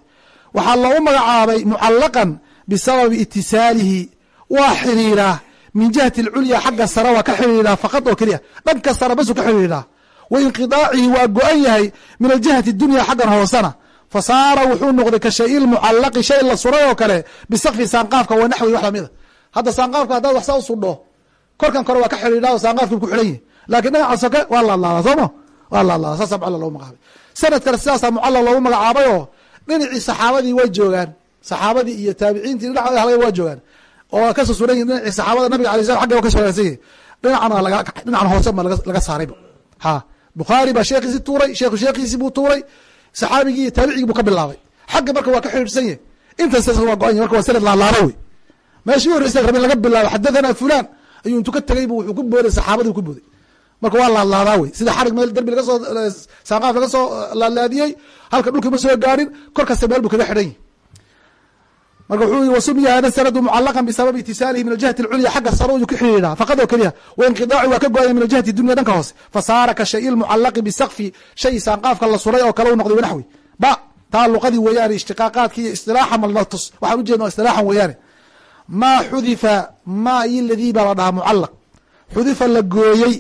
Waxaa loogu magacaabay mucallaqan bisababi itisaalihi. Waa xiriiraa min jihati alculya xagga sare waa ka xidhiidhaa faqad oo keliya. Dhanka sare basuu ka xidhiidhaa wa inqidaacihi waa go-an yahay min aljihati dunya xaggan hoosena fa saara wuxuu noqday ka shay lmucallaqi shay la suray oo kale bisakfi saanqaafka wa naxwi wax lamida hadda saanqaafka haddaad wax saa u sudho korkan kore waa ka xidhiidhaa oo saanqaafki ku xidhan yahi laakiin dhinaca soke waa laadlaada sooma saasa mucallaq loogu magacaabay. Sanadkana sidaasaa mucallaq loogu magacaabay oo dhinacii saxaabadii way joogaan. Saxaabadii iyo taabiciintii dhinaca halga waa joogaan. Oo ka soo suran yihiin dhinacii saxaabada nabiga alay slam xagga ka soransan yahi dhinacana dhinacan hoose ma laga saarayba ha bukhaari baa sheekhiisi tuuray sheekhu sheekhiisi buu tuuray saxaabigii iyo taabicigii buu ka bilaabay. Xagga marka waa ka xidhiidhsan yahy intaas waa go-an yahy marka waa sanad laalaaba wey. Meeshii u horreysa rabin laga bilaabo xadathana fulan ayuu intuu ka tegay bu wuxuu ku booday saxaabadii ku booday marka waa laadlaadaa wey. Sida xarig meel darbi laga soo saanqaaf laga soo laadlaadiyey halka dhulka ma soo gaarin kor kasta meel buu kaga xidhan yahy marka wuxuu yii wasumiya hada sanadu mucalaqan bisababi itisaalihi min aljihati alculya xagga sare uu ka xidhiidhaa. Faqad oo keliya wainqidaacu waa ka go'aya min aljihati dunya dhanka hoose. Fasaara ka shay lmucalaqi bisakfi shay saanqaafka la suray oo kale u noqday wanaxwi ba taa luqadii weeyaane ishtiqaaqaadki iyo istilaaxa malnatus waxaan ujeedna istilaaxan weeyaane maa xudifa maa iyo ladii baa la dhahaa mucalaq xudifa la gooyey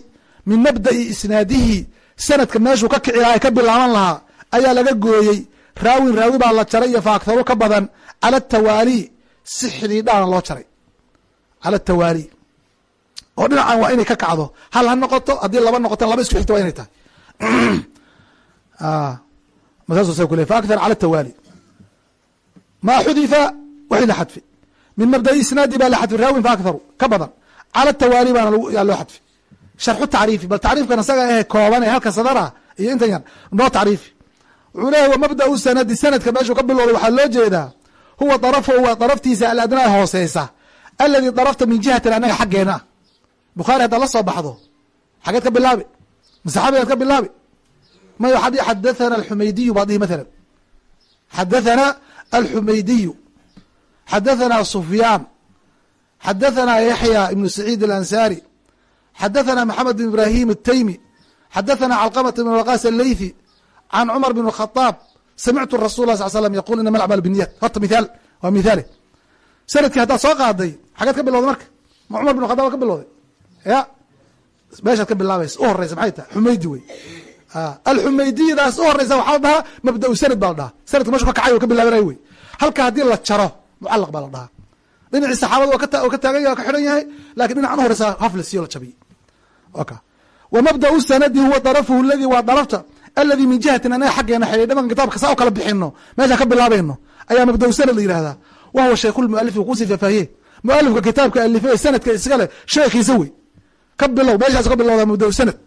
min mabda'i isnaadihi sanadka meeshuu ka kici lahaa ka bilaaban lahaa ayaa laga gooyey. Raawin raawi baa la jaray iyo faaktaru ka badan cala atawaali si xidhiidhaana loo jaray. Cala atawaali oo dhinacan waa inay ka kacdo. Hal ha noqoto haddii laba noqoto laba isku xigto waa inay tahay. Masaasu sa kule faakthar cala atawaali maa xudifa wixii la xadfi. Min mabda'i isnaadi baa la xadfi. Raawin faakharu ka badan. Cala atawaali baana yaa loo xadfi sharxu tacriifi bal tacriifkan isaga ahe kooban ee halka sadara iyo intan yar noo tacriifi. Wuxuu leeyahy wa mabda'u sanadi sanadka meeshuu ka bilowday waxaa loo jeedaa huwa darafu waa daraftiisa aladnaa hooseysa aladii darafta min jihatin annaga xaggeena. Ah bukhaari haddaad la soo baxdo xageed ka bilaabi masaxaabigaad ka bilaabi. May waxaa dhihi xadathana alxumaydiyu baad dhihi mathalan. Xadathana alxumaydiyu xadathana sufyaan xadathana yaxya ibnu saciid alansaari xadathana maxamed bn ibrahim الtaymi xadathana calqamat bn waqas aleythi can cumar bn khadaab samictu rasul lah sal slm yaqul inama alacmaal biniyat horta mithaal waa mithaale sannadkii haddaad soo qaaday xageed ka bilowday marka ma cumar bin khadaab ka bilowday ya meeshaad ka bilaabaysa u horeysa maxay tahay xumaydi wey alxumaydiyadaas u horeysa waxaa la dhahaa mabdau sanad baa la dhahaa sanadka meshu ka kacay ka bilaabanay wey halka haddii la jaro mucalaq baa la dhahaa dhinacii saxaabada ka taagan waa ka xidhan yahay laakiin dhinacan u horeysa haf la siiyo la jabiyey oka. Wa mabdau sanadi huwa darafuhu ladi waa darafta. Aladi min jihatin anaga xaggeena xidhay dhamanka kitaabka saa u kala bixino meeshaan ka bilaabayno. Ayaa mabdau sanad la yihahdaa wahuwa shaykhulmualifi kuusii faafaahiye mualifka kitaabka alife sanadka iskale sheekhiisa wey. Ka bilow meeshaas ka bilowda mubdau sanad.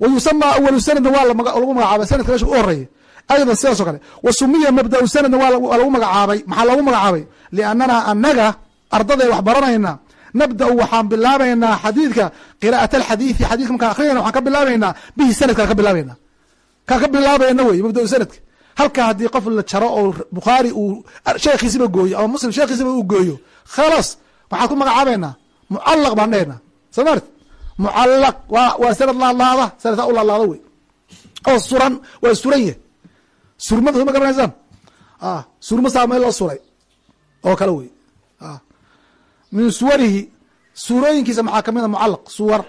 Wa yusama awalu sanadna waa lagu magacaabay sanadka meesha u horeeyay aydan sidaas o kale wa sumiya mabdau sanadna waa lagu magacaabay. Maxaa loogu magacaabay? Liannana anaga ardada wax baranayna nabda'u waxaan bilaabaynaa xadiidka qira'at alxadiidi xadidka markaan akrinayna waxaan ka bilaabaynaa bihi sanadkaan ka bilaabayna kaan ka bilaabayna wey mabdau sanadka halka haddii qof la jaro oo bukhaari uu sheekhiisiba gooyo ama muslim sheekhiisiba uu gooyo khalaas waxaan ku magacaabaynaa mucalaq baan dhehayna soo maart mucalaq waa sanad laadlaada sanadkaa u laadlaada wey oo suran waa suran yah surmada soo ma garanaysaan surma saa meel loo suray oo kale wey min suwarihi suurooyinkiisa maxaa kamida mucalaq suwar.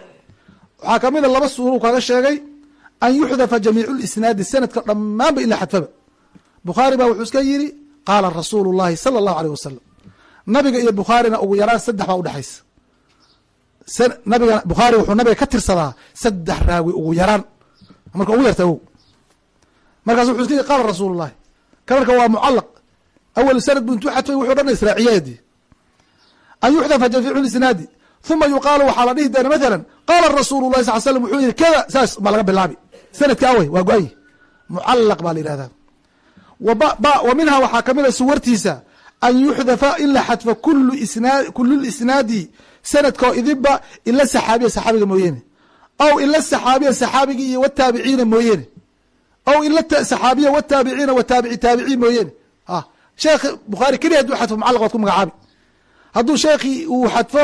Waxaa kamida laba suuru kaga sheegay an yuxdafa jamiicu lisnaadi sanadka dhammaanba in la xadfaba. Bukhaari baa wuxuu iska yiri qaala rasuulu llahi sala allahu aleyh wasalam nabiga iyo bukhaarina ugu yaraan saddex baa udhexaysa nabiga bukhaari wuxuu nabiga ka tirsadaa saddex raawi ugu yaraan. Marka ugu yarta markaas wuxuu iska yiri qaala rasuulu llahi ka waa mucalaq awal sanad bu intuu xadfay wuxuu dhan israaciyaadi an yuxdafa jamiicu lisnaadi uma yuqaalu waxaa la dhihi doona mathala qaala rasuulu lahi sal slam wuxuu yihi kada saas baa laga bilaabi sanadka awey waa go'ay mucalaq baa la yihahdaa wa waxaa kamida suwartiisa an yuxdafa in la xadfa kulu lisnaadi sanadkao idinba ila saxaabiya saxaabiga mooyeene aw ila saxaabiya saxaabigi iyo wataabiciina mooyeene aw ila saxaabiya wataabiciina wataabici taabiciin mooyeene sheekh bukhaari keliya haduu xadfo mucalaq waad ku magacaabi hadduu sheekii uu xadfo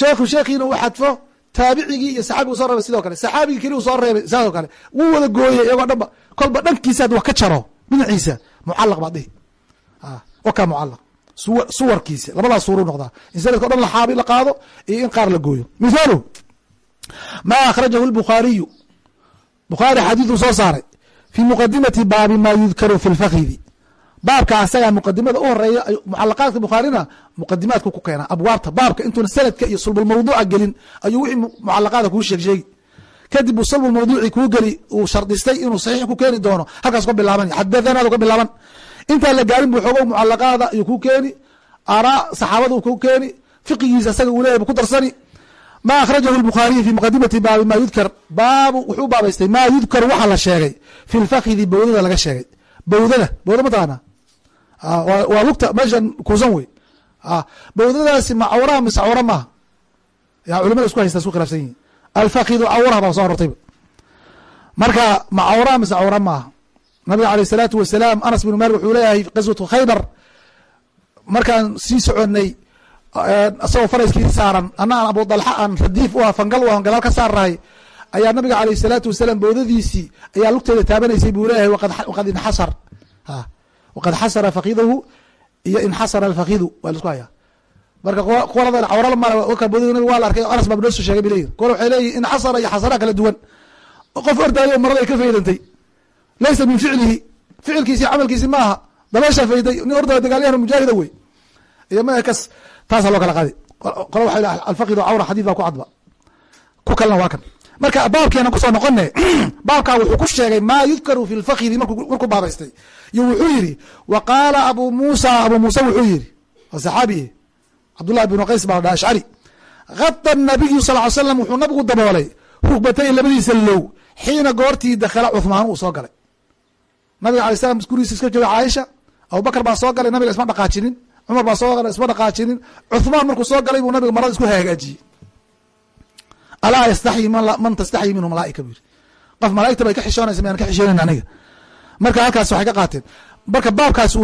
sheekhu sheekhiina uu xadfo taabicigii iyo saxabigu so reebay sidoo kale saxaabigii keli u soo reebay sidoo kale wuu wada gooyey iyagoo dhanba kolba dhankiisa wax ka jaro dhinaciisa mucalaq baad dhihi. Wakaa mucalaq suwa suwarkiisa labadaas suuruu noqdaa. In sanadka o dhan laxaabi la qaado iyo in qaar la gooyo. Mithaalu ma akhrajahu lbukhaariyu bukhaari xadiiduu soo saaray fi muqadimati baabi ma yudkaru fi lfakhidi baabka asagaa muqadimada u horreeya mucalaqaadka bukhaarina muqadimaadku ku keena abwaabta. Baabka intuuna sanadka iyo sulbulmawduuca gelin ayuu wixii mucalaqaada kuu sheeg sheegi kadib uu sulbulmawduuci kuu geli uu shardistay inuu saxiix ku keeni doono. Halkaas ka bilaaban xadathanaadu ka bilaaban. Intaan la gaarin buu xoogo mucalaqaada ayuu ku keeni aaraa saxaabada ku keeni fiqigiisa asaga uu leeyahy bu ku darsani. Ma akhrajahu lbukhaariyu fi muqadimati baabi ma yudkar. Baabu wuxuu baabaystay ma yudkar waxa la sheegay. Fi lfakhidi bawdada laga sheegay. Bawdada bawda mataqaana waa lugta meeshan kuusan wey bawdadaasi ma cawraha mise cawra maaha ya culimada isku haysta isku khilafsan yihin alfakidu cawraha baa soo arortayba marka ma cawraha mise cawra maaha nabiga aleyh الsalaatu wasalaam anas bn malik wuxuu leeyahay qaswatu khaybar markaan sii soconay isagoo farayskii saaran ana aan abu dalxa aan radiif u ah fangal u ah gadaal ka saarnahay ayaa nabiga aleyh الsalaatu wasalaam bawdadiisii ayaa lugteeda taabanaysay buu leeyahay waqad inxasar waqad xasara fakidahu iyo inxasara alfakidu waa la isku hayaa marka waa la arkay anas baa sheegay bay leyihin kuwa waxay leeyihiin inxasara iyo xasara kala duwan qof ordaayo marada ay ka faydantay laysa min ficlihi ficilkiisi camalkiisi ma aha dabeesha fayday nin ordaya dagaalyahan mujaahida wey iyo ma kas taasa loo kala qaadi qole waxa alfakidu cawra xadiid baa ku cadba ku kalena waa kan marka baabkeena ku soo noqone baabkaa wuxuu ku sheegay maa yudkaru fi lfakidi markuu baabaystay? Iyo wuxuu yidhi wa qaala abu muusa abu muuse wuxuu yidhi waa saxaabiye cabdullahi bnu qays baa la dhaha ashcari hada nabiyu sal ly slam wuxuu nabigu daboolay rugbatay labadiisa low xiina goortii dakhala cuhmaan uu soo galay. Nabiga alay slam gurigiisa iska jooga caaisha abubakar baa soo galay nabiga isma dhaqaajinin cumar baa soo galay isma dhaqaajinin cuhmaan markuu soo galay buu nabiga marada isku hagaajiyey alaa yastaxyi man tastaxyi minhu malaaika bu yiri qof malaaigta bay ka xishoonaysa mayaan ka xishoonayn aniga. Marka halkaas waxay ka qaateen. Marka baabkaas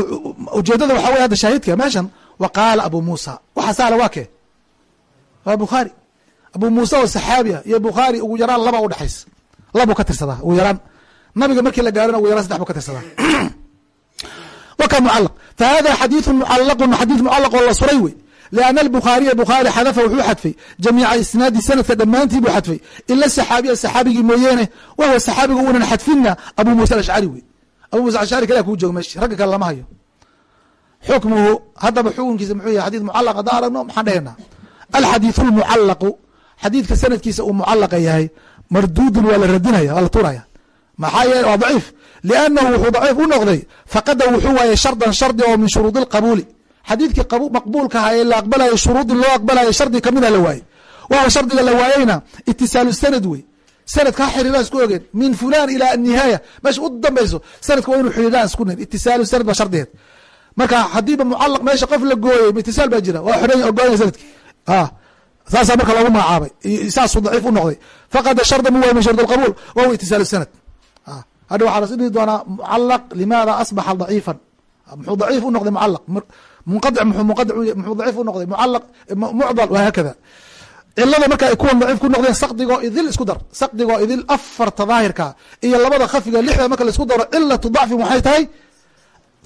ujeedada waxa wey hadda shaahidka meeshan wa qaala abu muusa. Waxa waa kee? Waa bukhaari. Abu muuse oo saxaabi iyo bukhaari ugu yaraan laba udhexaysa labuu ka tirsadaa ugu yaraan. Nabiga markii la gaarina ugu yaraan saddex buu ka tirsadaa. Waka mucalaq fa hada xadiiثu mucalaqun xadiid mucalaq oo la suray wey لأن البخاaرiيa بخاaري xadفa wuxuu xadfay جamيica isناadi sanadka dhammaantii buu xadfay ila صaxaabiya صaxaabigii mooyeene wahwa صaxaabiga unan xadfinna abu muسى aلأشعري wey abu muسى aشعري kala kuu joogo mesh ragga kale lama hayo xukmuhu hadaba xukunkiisa muxuu yahay xadيث mucalq haddaan aragno maxaan dhehaynaa alxadiiث الmucalaqu xadiidka sanadkiisa uu mucalaqa yahay mardudun waa la radinaya waa la turaya maxaa yeele waa ضaciif لأnnahu wuxuu ضaciif u noqday faqada wuxuu waayey shardan shardi oo min shuruudi الqabuuli xadiidkii maqbuulka aha ee la aqbalayo shuruudi loo aqbalayo shardi kamida la waayey. Wawa shardiga la waayeyna itisaalu sanad wey sanadka ha xiriiraan isku ogeen min fulan ila anihaaya meesha u dambayso sanadka waa inu xiriiraan isku nin itisaalu sanad ba shardigeed marka hadiiba mucalaq meesha qof la gooyey itisaal baa jira. Waa xidhan ogoonaya sanadki saasaa marka loogu magacaabay. Saasuu daciif u noqday. Faqada sharda mu waay min shard alqabuul wahuwa itisaalu sanad. Hadha waxaa las dhihi doonaa mucalaq limaada asbaxa daciifan. Muxuu daciif u noqday mucalaq munqadic muxuu daciif u noqday mucalaq mucdal wahaakada cilada marka ay kuwan daciif ku noqdeen sakdigoo idil isku dar sakdigoo idil afarta daahirka iyo labada khafiga lixda marka la isku daro cilatu dacfin waxay tahay?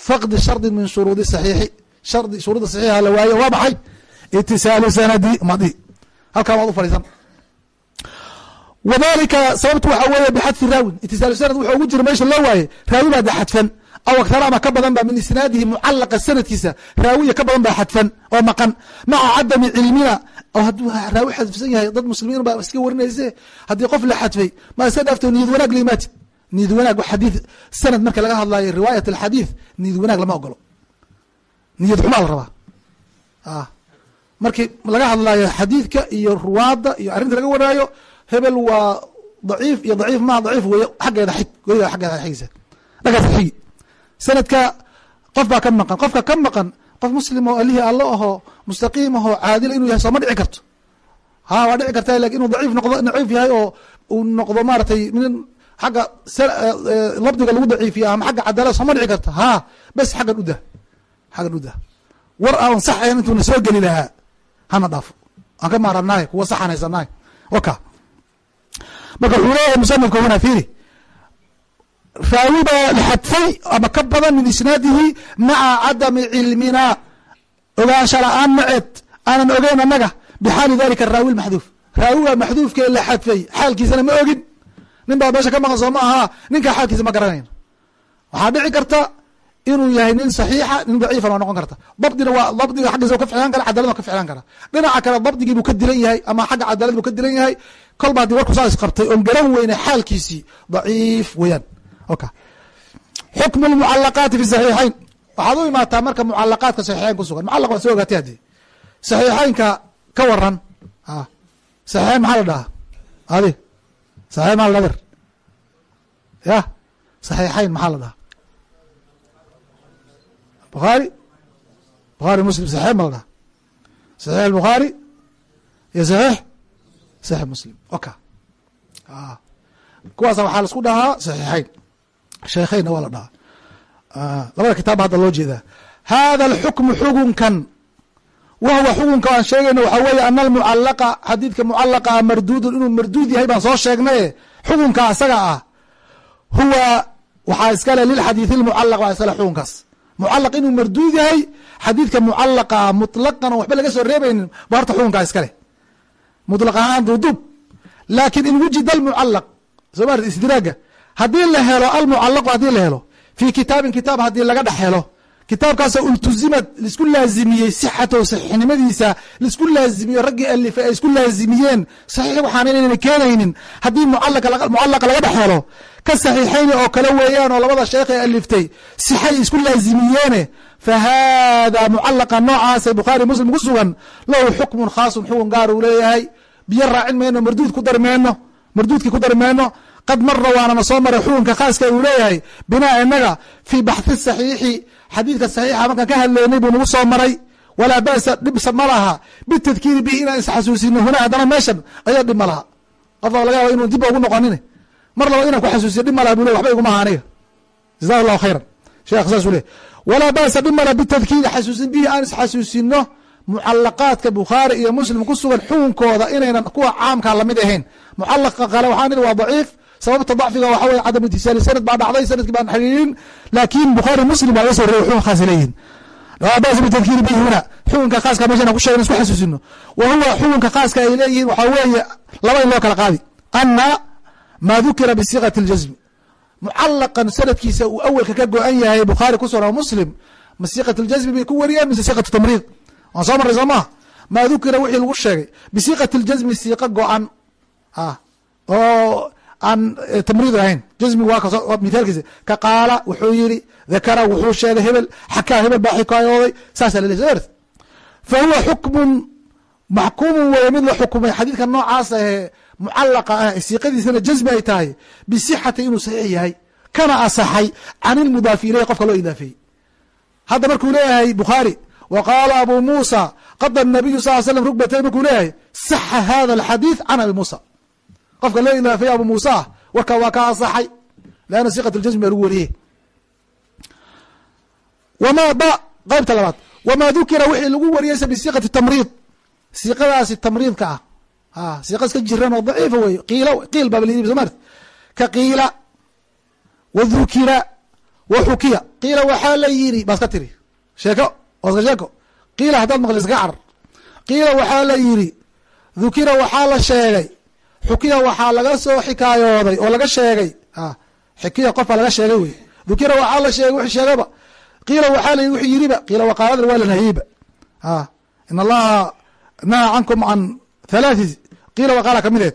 Faqdi shardi min shuruudi saxiixi. Shardi shuruudda saxiixa la waayo waa maxay? Itisaalu sanadi madi. Halkan waad u fadhiisan. Wadalika sababtu waxa weeye bixadfi raawin. Itisaalu sanad wuxuu ugu jira meesha loo waaye raawi baa xadfan aw aktara ama ka badan ba min isnaadihi mucalaqa sanadkiisa raawiya ka badan baa xadfan oo maqan maca cadami cilmina oo hadduu raawi xadfsan yahay dad muslimiin baa iska warinayse haddii qof la xadfay ma iska dhaafto niyad wanaag limaati niyad wanaag xadiid sanad marka laga hadlayo riwaayat alxadiid niyad wanaag lama ogolo niyad xumaa la rabaa markii laga hadlayo xadiidka iyo ruwaadda iyo arrinta laga waraayo hebel waa daciif iyo daciif maha daciif wey xaggeeda xig weliga xaggeeda xigisa dhagaas xigi sanadka qof baa ka maqan. Qofka ka maqan qof muslim oo alihii allo ahoo mustaqiim ahoo caadila inuu yahay sooma dhici karto. Ha waa dhici karta laakiin inuu daciif noqdo daciif yahay oo uu noqdo maaratay min xagga labdiga lagu daciifiya ama xagga cadaalada sooma dhici karto ha bes xaggan udah xaggan udah war aan saxayn intuuna soo geli lahaa hana dhaafo. Aan ka maaranahay kuwa saxanaysanahay waka. Marka wuxuu leeyahay musanifka huna fiiri raawi baa la xadfay ama ka badan min isnaadihi maca cadami cilmina ogaansha la'aan maceed aanan ogeyn annaga bixaali dalika araawi lmaxduuf raawiga maxduufkee la xadfay xaalkiisana ma ogin nin baa meesha ka maqan soo ma ahaa ninkaa xaalkiisa ma garanayno waxaa dhici karta inuu yahay nin saxiixa nin daciifan waa noqon karta dabdina waa dabdiga xaggiisa ka ficlaan kara cadalad ka ficlaan kara dhinaca kale dabdigii buu ka dilan yahay ama xagga cadaalad buu ka dilan yahay kolba haddii warku saas qabtay oon garan weyne xaalkiisii daciif weeyaan oka xukmu lmucalaqaati fi saxiixayn waxaad u imaataa marka mucalaqaadka saxiixayn ku sugan. Mucalaq waa soo ogaatay haddii. Saxiixaynka ka waran saxiixayn maxaa la dhahaa? Adi saxiixayn maa la dhader ya? Saxiixayn maxaa la dhahaa? Bukhaari bukhaari muslim saxiix ma la dhaha saxiix albukhaari iyo saxiix saxiix muslim. Oka kuwaasa waxaa la isku dhahaa saxiixayn sheekheynna waa la dhahaa. Labada kitaabba hadda loo jeedaa. Hada alxukmu xukunkan wahwa xukunka aan sheegayno waxaa weeye ana almucalaqa xadiidka mucalaqa marduudun inuu marduud yahay baan soo sheegnaye xukunka asaga ah. Huwa waxaa iskale lilxadiidi lmucalaq waa iskale xukunkaas mucalaq inuu marduud yahay xadiidka mucalaqa mutlaqan oo waxba laga soo reebaynin ba horta xukunkaa iskale mutlaq ahaan duuduub. Laakiin in wujida almucalaq soo ma isdiraaga haddii la helo almucalaqu haddii la helo fii kitaabin kitaab haddii laga dhex helo kitaabkaasoo ultuzimad la isku laazimiyey sixatow saxiixnimadiisa la isku laazimiyo raggii alifay ay isku laazimiyeen saxiix waxaan inayna keenaynin haddii mucalaqa laga dhex helo ka saxiixayni oo kale weeyaan oo labada sheekh ee aliftay sixay isku laazimiyeene fa haada mucalaqa noocaasee bukhaari muslim ku sugan lahu xukmun khaasun xukun gaar uu leeyahay biyo raacin mayno marduud ku dari meyno marduudkii ku dari meyno qad mara waanana soo maray xukunka khaaska uu leeyahay. Binaa inaga fii baxhi saxiixi. Xadiidka saxiixa markaan ka hadlaynay buu nagu soo maray. Walaa ba'sa dhibsa ma laha. Bitadkiiri bihi inaan isxasuusino huna haddana meeshan ayaa dhib ma laha. Qof baa laga yaba inuu dib ugu noqonin mar laba inaan ku xasuusiyo dhib ma laha bu le waxba iguma aha aniga. Jazahu allahu khayran. Sheekh saasuu leh walaa ba'sa dhib ma laha. Bitadkiiri xasuusin bihi aan isxasuusino mucalaqaadka bukhaari iyo muslim ku sugan xukunkooda inaynan kuwa caamkaa la mid ahayn. Mucalaqa kale waxaa nidhi waa daciif sababta dacfiga waxa weye cadam itisaali sanad baa dhacday sanadkii baan xiriirin laakiin bukhaari muslim baa laga soo reebay xukun khaasa leeyihin laa ba'sa bitadkiiri bihi huna xukunka khaaska meeshan ku sheegna isku xasuusino wa huwa xukunka khaaska ay leeyihiin waxaa weeye laba in loo kala qaadi ana maa dukira bisiiqati اljazmi mucalaqan sanadkiisa uu awelka ka go-an yahay bukhaari ku sugan muslim ma siiqat اljazmi bay ku wariyeen mise siiqat tamriid waan soo marray soo maha maa dukira wixii lagu sheegay bisiiqati اljazmi siiqa go-an oo aan tamriid ahayn. Jasmigu waa mithaalkiisa. Ka qaala wuxuu yiri dakara wuxuu sheegay hebel xakaa hebel baa xikaayooday. Saasaa lalehy soo fa huwa xukmun maxkuumun weeye. Mid la xukumay xadiidka noocaas ahee mucalaqa ah siiqadiisana jasmi ay tahay bisixati inuu saxiix yahay. Kana asaxay can ilmudaafi ileyh qofka loo idaafeeyey. Hadda markuu leeyahay bukhaari wa qaala abu muusa qada nabiyu sal l slam rugbatayn markuu leeyahay saxa hada alxadiid can abi muusa qofka loo idaafeeye abu muusa ah warka waa ka asaxay leanna siqat ljasmi baa lagu wariyey. Wma b qaybta labaad. Wma dukira wixii lagu wariyeysa bisiqati tamriid. Siiqadaasi tamriidka ah. Siiqa iska jiran oo daciifa wey qiil qiil baa la soo mart ka qiila wa dukira wa xukiya. Qiila waxaa la yiri baa iska tiri. Sheeko iska sheeko. Qiila haddaad maqli iska carar qiila waxaa la yiri dukira waxaa la sheegay xukiya waxaa laga soo xikaayooday oo laga sheegay. Xikiya qof baa laga sheegay wey dukira waxaa la sheegay wixii sheegaba qiila waxaa la wuxuu yiriba qiila waqaalada waa la nahiyiba in allaha naha cankum can halaathi qiila waqaala kamideed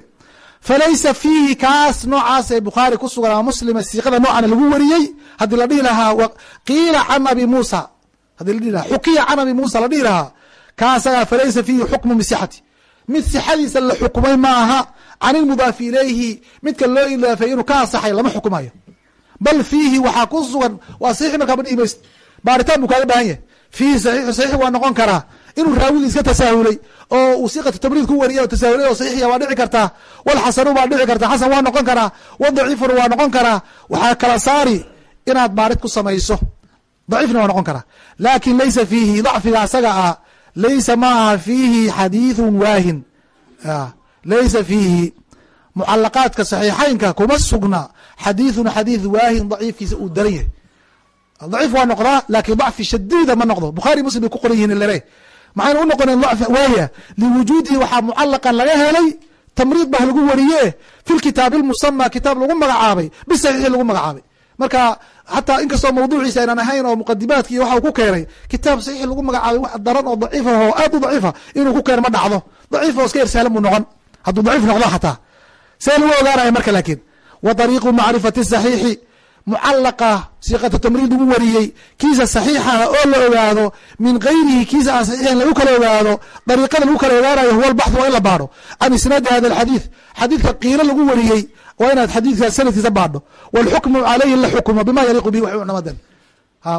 falaysa fiihi kaas noocaas ee bukhaari ku sugan ama muslima siiqada noocana lagu wariyey? Haddii la dhihi lahaa qiila can abi muusa. Haddii la dhihi lahaa xukiya can abi muusa la dhihi lahaa kaasagaa falaysa fiihi xukmu bisixati mid sixadiisa la xukumay ma aha can ilmudaafi ilayhi midka loo idaafeey inuu ka asaxay lama xukumayo. Bal fiihi waxaa ku sugan waa saxiix markaa ma dhihi mayst baaritaan buu kaaga baahan yahay. Fiihi saxiixu saxiix waa noqon karaa. Inuu raawigii iska tasaahulay oo uu siqatu tamriid ku wariyay oo tasaahulay oo saxiixiya waa dhici kartaa. Walxasanu baa dhici kartaa. Xasan waa noqon karaa. Wadaciifuna waa noqon karaa. Waxaa kala saari inaad baarid ku samayso. Daciifna waa noqon karaa. Laakin laysa fiihi dacfiga asaga ah laysa ma aha fiihi xadiidun waahin laysa fiihi mucalaqaadka saxiixaynka kuma sugna. Xadiidun xadiid waahin daciifkiisa uu daran yahay. Daciif waa noqdaa laakiin dacfi shadiida ma noqdo. Bukhaari muslim bay ku qoran yihiin lere. Maxayna u noqoneen dacf waaya liwujuudihi waxaa mucalaqan laga helay tamriid bah lagu wariye fi lkitaab ilmusama kitaab lagu magacaabay bisaxiixi lagu magacaabay. Marka xataa inkastoo mawduuciisa aynan ahayn oo muqadimaadki iyo waxa ku keenay kitaab saxiix lagu magacaabay wax daran oo daciif oo aad u daciifa inuu ku keeno ma dhacdo. Daciif oo iska ersaalan buu noqon hadduu daciif noqdo xataa. See lagu ogaanaya marka laakiin wa dariiqu macrifati saxiixi mucalaqa siiqatu tamriid lagu wariyey kiisa saxiixaha oo la ogaado min gayrihi kiisa aan saxiixin lagu kala ogaado dariiqada lagu kala ogaanayo huwa albaxu waa in la baadho. Can isnaadi hada alxadiid xadiidka qiilo lagu wariyey waa inaad xadiidka sanadkiisa baadho. Walxukmu calayhi la xukumo bima yaliiqu bihi waxu namadan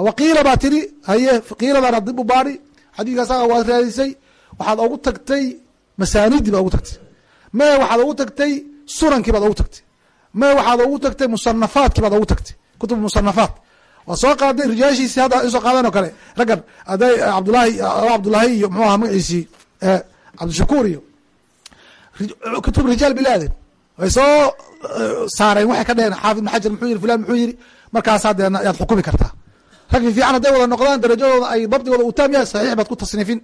waqiila baa tiri haye qiiladana dib u baadhi xadiidka asaga waad raadisay waxaad ogu tagtay masaanidii baad ogu tagtay mee waxaad ogu tagtay? Sunankii baad ogu tagtay. Mee waxaad ogu tagtay? Musanafaadkii baad ogu tagtay. Kutub musanafaat waa soo qaaday rijaashiisi hadda isoo qaadeen oo kale. Raggan cabdulahi cabdulahi iyo muxuu aha magaciisii cabdishakuur iyo kutub rijaal bilaadin. Way soo saareen waxay ka dheheen xaafid ibn xajar muxuu yiri fulan muxuu yiri markaasaa dee yaad xukumi kartaa rag fi fiican hadday wada noqdaan darajadooda ay dabdigooda uu taam yahay saxiix baad ku tasniifin.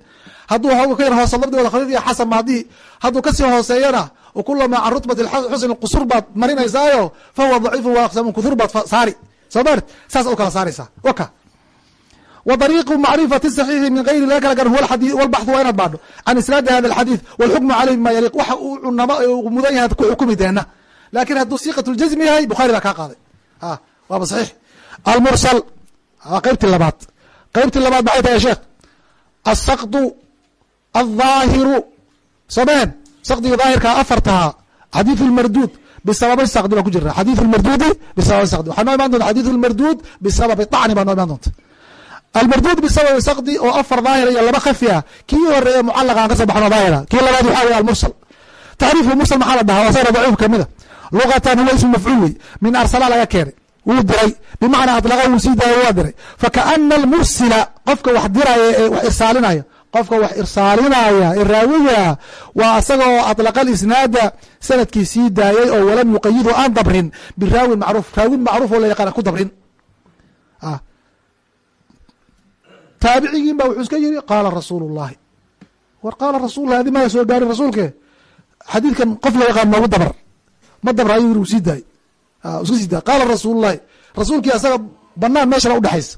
Hadduu hawga ka yar hoose dabdigooda khafiif iyo xasan ma haddii hadduu ka sii hooseeyana kulamaa can rutbati xusn qusur baad marinaysaayo fahuwa daciifu wa aqsamu kuhur baad saari. Soo maart saas u kala saaraysaa. Waka. Wa dariiqu macrifati saxiixi min gayri laga kala garan huwa walbaxu waa inaad baadho. Can isnaadi hada alxadiid walxukmu caleyh bima yaliiq waxa uu cunamo uu mudan yahay ku xukumi deena laakin hadduu siiqat ljazmi yahay bukhari baa kaa qaaday. Waaba saxiix. Almursal waa qeybtii labaad qeybtii labaad maxay tahay sheekh asaqdu aldaahiru someen sakdiga daahirka afartaha xadiiث اmarduud bisababi sakdi baa ku jira xadiiث اmarduudi bisababi sakdi waxaa noo iman donta xadiiث اmarduud bisababi طacni baa noo iman doonta almarduud bisababi sakdi oo afar daahira iyo laba khafi ah kii horeeye mucalaqa aan ka soo baxno daahira kii labaad waxaa weye almursal taxriifka mursal maxaa la dhahaa waa sayra daciif kamida lugatan huwa ismu mafcuul wey min arsala laga keenay wuu diray. Bimacnaa adlaqa wuu sii daaya waa diray. Fakaana almursila qofka wax diraya ee wax irsaalinaya qofka wax irsaalinaya ee raawiga waa asaga oo adlaqa isnaada sannadkii sii daayay oo walam yuqayidu aan dabrin biraawin macruuf. Raawin macruuf oo la yaqaan ku dabrin. Taabicigiin ba wuxuu iska yiri qaala rasuulu llahi war qaala rasul adi maa soo gaarin rasuulke xadiidkan qof la yaqaan noogu dabar. Ma dabra ayuu yiri u sii daayay iska sii daay qaala rasuulu llahi rasuulkii asaga banaan meeshana udhexaysa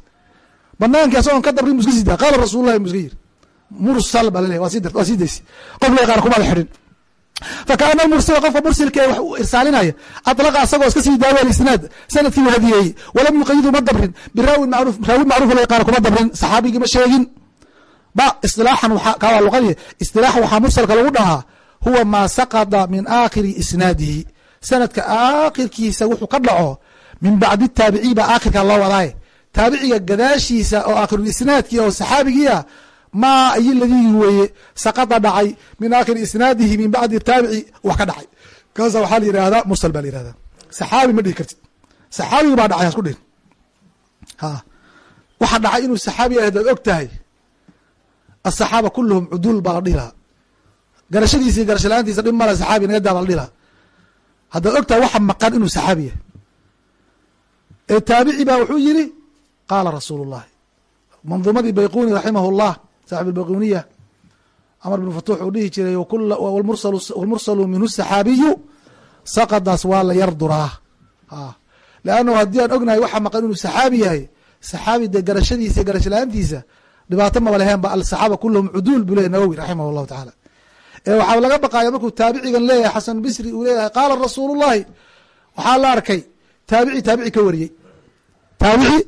banaankii asagoon ka dabrin bu iska sii daay qaala rasuul llahi bu iska yiri mursal baa laleeyahy waa sii daysi. Qof la yaqaan kumada xidhin. Fakaana mursila qofka mursilka ee wax irsaalinaya adlaqa asagoo iska sii daawa alisnaad sannadkii u hadiyeeyey walam yuqayidu ma dabrin. Biraawin macruuf raawin macruuf la yaqaan kuma dabrin. Saxaabigii ma sheegin. Ba isilaaxan kaa luqadi istilaaxan waxaa mursalka lagu dhahaa huwa maa saqada min aakhiri isnaadihi sanadka aakhirkiisa wuxuu ka dhaco min bacdi taabiciy baa aakhirka loo wadaaye taabiciga gadaashiisa oo aakhirulisnaadkii oo saxaabigiia maa iyo ladigi weeye saqada dhacay min aakhiri isnaadihi min bacdi taabici wax ka dhacay. Kaasa waxaa la yihahdaa mursal baa la yihahdaa saxaabi ma dhihi kartid. Saxaabigi baa dhacay hasku dhihin. Ha. Waxa dhacay inuu saxaabi hadaad og tahay. Asaxaaba kuluhum cuduul baa la dhihi lahaa. Garashadiisa garasho la'aantiisa dhib male saxaabi naga daa baa la dhihi lahaa haddaad og tahay waxa maqan inuu saxaabi yahay. Ee taabici baa wuxuu yiri qaala rasuulu llahi manduumadii bayquni raximah llah saaxib albayquniya camar bn futuux uu dhihi jiray wlmursalu minhu saxaabiyu saqadaas waa la yar duraa. Leannahu haddii aan ognahay waxa maqan inuu saxaabi yahay saxaabi dee garashadiisa garasho la'aantiisa dhibaato maba leheen ba alsaxaaba kulluhum cuduul buu leyahy nawowi raximah llahu tacaala waxaa laga baqaya markuu taabicigan leeyahay xasan bisri uu leeyahay qaala rasuulu llahi waxaa la arkay taabici taabici ka wariyey. Taabici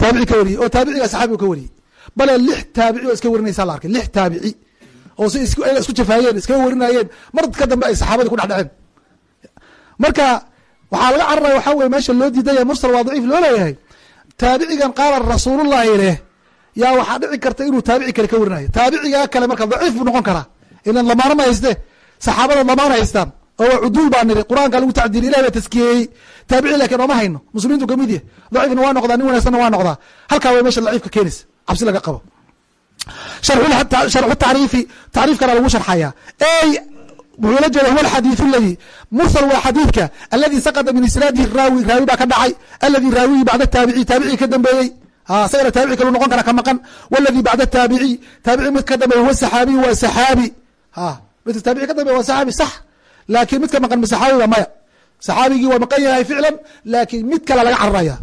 taabici ka wariyey. Oo taabiciga saxaabiga ka wariyey. Bale lix taabici oo iska warinaysaa la arkay lix taabici. Oo si isku jafaayeen iskaga warinayeen. Mar ka dambe ay saxaabadii ku dhex dhaceen marka waxaa laga cararaya waxaa weye meesha loo diidaya mursal waa daciif loo leeyahay. Taabicigan qaala rasuulullahi leh. Yaa waxaa dhici karta inuu taabici kale ka warinayo. Taabicigaa kale marka daciif buu noqon karaa ilan lamaano ma hayste saxaabada lamaan haystaan oo waa cuduul baa niri qur'aanka lagu tacdiil ilah baa taskiyeeyey taabici laakiin ooma hayno muslimiintu ka mid yahy daciifna waa noqdaa nin wanaagsanna waa noqdaa. Halkaa way meesha daciifka keenaysa cabsi laga qabo. Sharxu tacriifi tacriifkana lagu sharxaya ey wuxuu la jeeda huwa alxadiiث aladi mursal waa xadiidka aladi saqda min isnaadihi raawi raawi baa ka dhacay aladi raawiyi bacda taabici taabicii ka dambeeyey. Isagana taabici kalu noqon kara ka maqan. Wladi bacda taabici taabici mid ka dambeeye huwa saxaabiy waa saxaabi midka taabici ka dambeeye waa saxaabi sax laakiin midka maqan ma saxaabiga maya. Saxaabigii waa maqan yahay ficlan laakiin mid kale laga cararaya.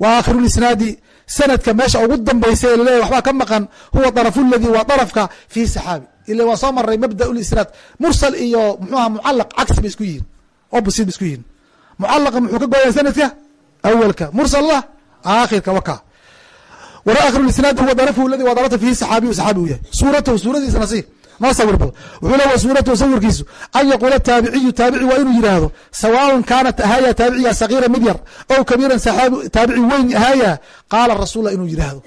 Wa aakhiru isnaadi sanadka meesha ugu dambaysa ee laleeyahy waxbaa ka maqan huwa darfu ladi waa darafka fi saxaabi. Ila waa soo maray mabda isnaad mursal iyo mxuaha mucalaq cagsi bay isku yihiin opposite bay isku yihiin. Mucalaqa muxuu ka gooyaa sanadka? Awalka. Mursalna aakhirka waka wara akhiru isnaad huwa darafhu ladi waa darafta fihi saxaabiyu saxaabi u yahay. Suuratahu suuradiisa nasiib noo sawir bal wuxuu le wa suuratahu sawirkiisu an yaquula taabiciyu taabici waa inuu yidhaahdo sawaaun kaanat ahaya taabiciga sagiira mid yar ow kabiiran taabici weyn ahaya qaala rasulla inuu yidhaahdo.